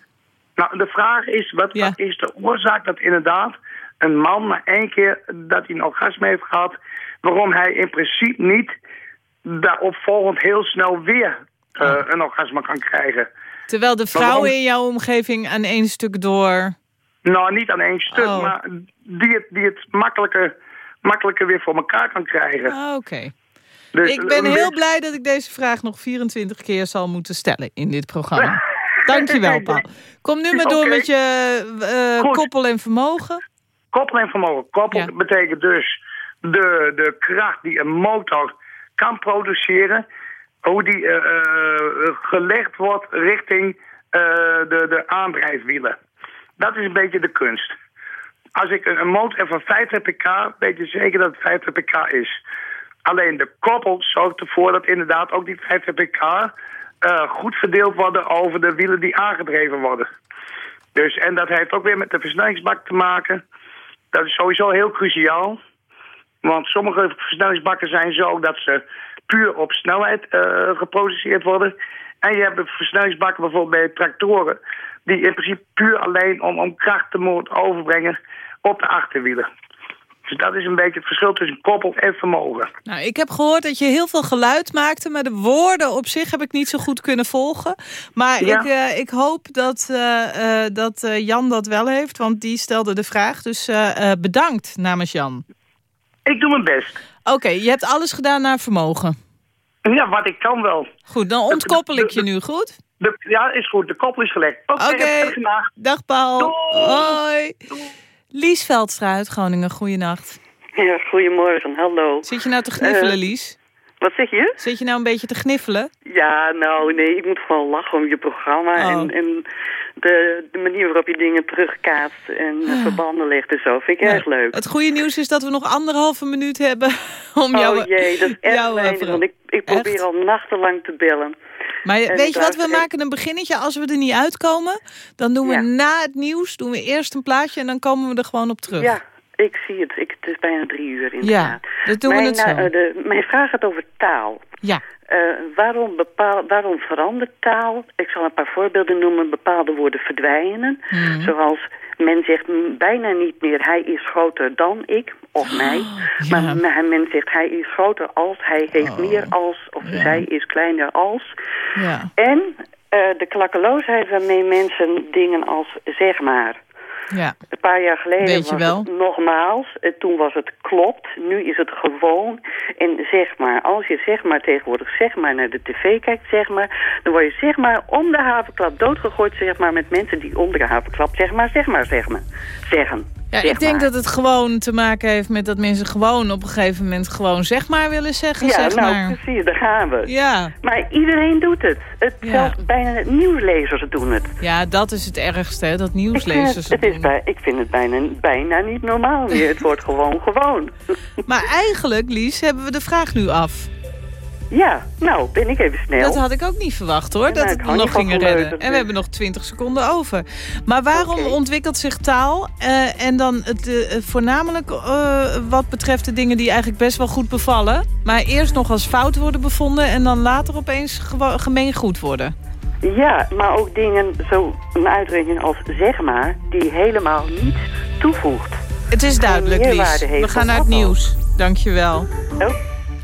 Speaker 15: Nou, de vraag is, wat, wat is de oorzaak dat inderdaad een man na één keer dat hij een orgasme heeft gehad, waarom hij in principe niet daarop volgend heel snel weer eh,
Speaker 3: Oh.
Speaker 15: een orgasme kan krijgen?
Speaker 3: Terwijl de
Speaker 15: waarom-
Speaker 3: vrouwen in jouw omgeving aan één stuk door...
Speaker 15: Nou, niet aan één stuk,
Speaker 3: Oh.
Speaker 15: maar die het, die het makkelijker, makkelijker weer voor elkaar kan krijgen.
Speaker 3: Ah, Oké.
Speaker 15: Dus
Speaker 3: ik ben heel
Speaker 15: beetje-
Speaker 3: blij dat ik deze vraag nog 24 keer zal moeten stellen in dit programma. Dankjewel, Paul. Kom nu maar door met je eh, koppel en vermogen.
Speaker 15: Koppel en vermogen. Koppel betekent dus de, de kracht die een motor kan produceren, hoe die eh, eh, gelegd wordt richting de, de aandrijfwielen. Dat is een beetje de kunst. Als ik een motor van 50 pk, weet je zeker dat het 50 pk is. Alleen de koppel zorgt ervoor dat inderdaad ook die 50 pk eh, goed verdeeld worden over de wielen die aangedreven worden. Dus, en dat heeft ook weer met de versnellingsbak te maken. Dat is sowieso heel cruciaal. Want sommige versnellingsbakken zijn zo dat ze puur op snelheid eh, geproduceerd worden. En je hebt versnellingsbakken bijvoorbeeld bij tractoren... die in principe puur alleen om, om kracht te moeten overbrengen op de achterwielen. Dus dat is een beetje het verschil tussen koppel en vermogen.
Speaker 3: Nou, ik heb gehoord dat je heel veel geluid maakte... maar de woorden op zich heb ik niet zo goed kunnen volgen. Maar
Speaker 15: Ja.
Speaker 3: ik, eh, ik hoop dat, eh, dat Jan dat wel heeft, want die stelde de vraag. Dus bedankt namens Jan.
Speaker 15: Ik doe mijn best.
Speaker 3: Oké, je hebt alles gedaan naar vermogen.
Speaker 15: Ja, wat ik kan wel.
Speaker 3: Goed, dan ontkoppel ik je nu, goed?
Speaker 15: De, ja, is goed. De koppel is gelegd. Oké, okay,
Speaker 3: dag Paul. Hoi. Lies Veldstra uit Groningen, goeienacht.
Speaker 16: Ja, goedemorgen, hallo.
Speaker 3: Zit je nou te gniffelen,
Speaker 16: Eh,
Speaker 3: Lies?
Speaker 16: Wat zeg je?
Speaker 3: Zit je nou een beetje te gniffelen?
Speaker 16: Ja, nou nee, ik moet gewoon lachen om je programma
Speaker 3: Oh.
Speaker 16: en, en de, de manier waarop je dingen terugkaatst en
Speaker 3: Ah.
Speaker 16: verbanden legt en zo. Vind ik erg leuk.
Speaker 3: Het goede nieuws is dat we nog anderhalve minuut hebben om
Speaker 16: oh
Speaker 3: jou...
Speaker 16: jee, dat is weinig, want ik, ik probeer
Speaker 3: Echt?
Speaker 16: al nachtenlang te bellen.
Speaker 3: Maar
Speaker 16: En
Speaker 3: weet je wat, we maken een beginnetje. Als we er niet uitkomen, dan doen we
Speaker 16: Ja.
Speaker 3: na het nieuws doen we eerst een plaatje en dan komen we er gewoon op terug.
Speaker 16: Ja, ik zie het. Ik, het is bijna drie uur inderdaad.
Speaker 3: Ja, dat doen we
Speaker 16: mijn,
Speaker 3: het zo.
Speaker 16: eh, de, mijn vraag gaat over taal.
Speaker 3: Ja.
Speaker 16: Eh, waarom, bepaal, waarom verandert taal? Ik zal een paar voorbeelden noemen. Bepaalde woorden verdwijnen.
Speaker 3: Hmm.
Speaker 16: Zoals men zegt bijna niet meer hij is groter dan ik of mij.
Speaker 3: Oh,
Speaker 16: Maar men- zegt hij is groter als, hij heeft
Speaker 3: Oh.
Speaker 16: meer als of zij is kleiner als.
Speaker 3: Ja.
Speaker 16: En eh, de klakkeloosheid waarmee mensen dingen als zeg maar
Speaker 3: Ja.
Speaker 16: Een paar jaar geleden
Speaker 3: Weet
Speaker 16: was
Speaker 3: wel.
Speaker 16: het nogmaals. eh, Toen was het klopt. Nu is het gewoon. En zeg maar, als je zeg maar tegenwoordig zeg maar naar de tv kijkt, zeg maar, dan word je zeg maar om de havenklap doodgegooid, zeg maar, met mensen die om de havenklap zeg maar, zeg maar, zeg maar, zeggen.
Speaker 3: Ja, ik denk
Speaker 16: maar.
Speaker 3: dat het gewoon te maken heeft met dat mensen gewoon op een gegeven moment gewoon zeg maar willen zeggen.
Speaker 16: Ja,
Speaker 3: zeg
Speaker 16: nou
Speaker 3: maar.
Speaker 16: precies, daar gaan we.
Speaker 3: Ja.
Speaker 16: Maar iedereen doet het. het
Speaker 3: Ja.
Speaker 16: Zelfs bijna nieuwslezers doen het.
Speaker 3: Ja, dat is het ergste, hè, dat
Speaker 16: Ik
Speaker 3: nieuwslezers
Speaker 16: het,
Speaker 3: het
Speaker 16: het is bij, ik vind het bijna, bijna niet normaal meer. Het wordt gewoon gewoon.
Speaker 3: Maar eigenlijk, Lies, hebben we de vraag nu af.
Speaker 16: Ja, nou, ben ik even snel.
Speaker 3: Dat had ik ook niet verwacht hoor,
Speaker 16: Ja,
Speaker 3: dat
Speaker 16: nou,
Speaker 3: het nog
Speaker 16: geleuter,
Speaker 3: redden. En
Speaker 16: dus.
Speaker 3: we hebben nog 20 seconden over. Maar waarom ontwikkelt zich taal? eh, en dan het, eh, voornamelijk eh, wat betreft de dingen die eigenlijk best wel goed bevallen. Maar eerst nog als fout worden bevonden en dan later opeens gewo- gemeen goed worden.
Speaker 16: Ja, maar ook dingen, zo een uitdrukking als zeg maar, die helemaal niets toevoegt.
Speaker 3: Het is duidelijk, Lies. We gaan naar het nieuws. Dankjewel.
Speaker 16: Oh.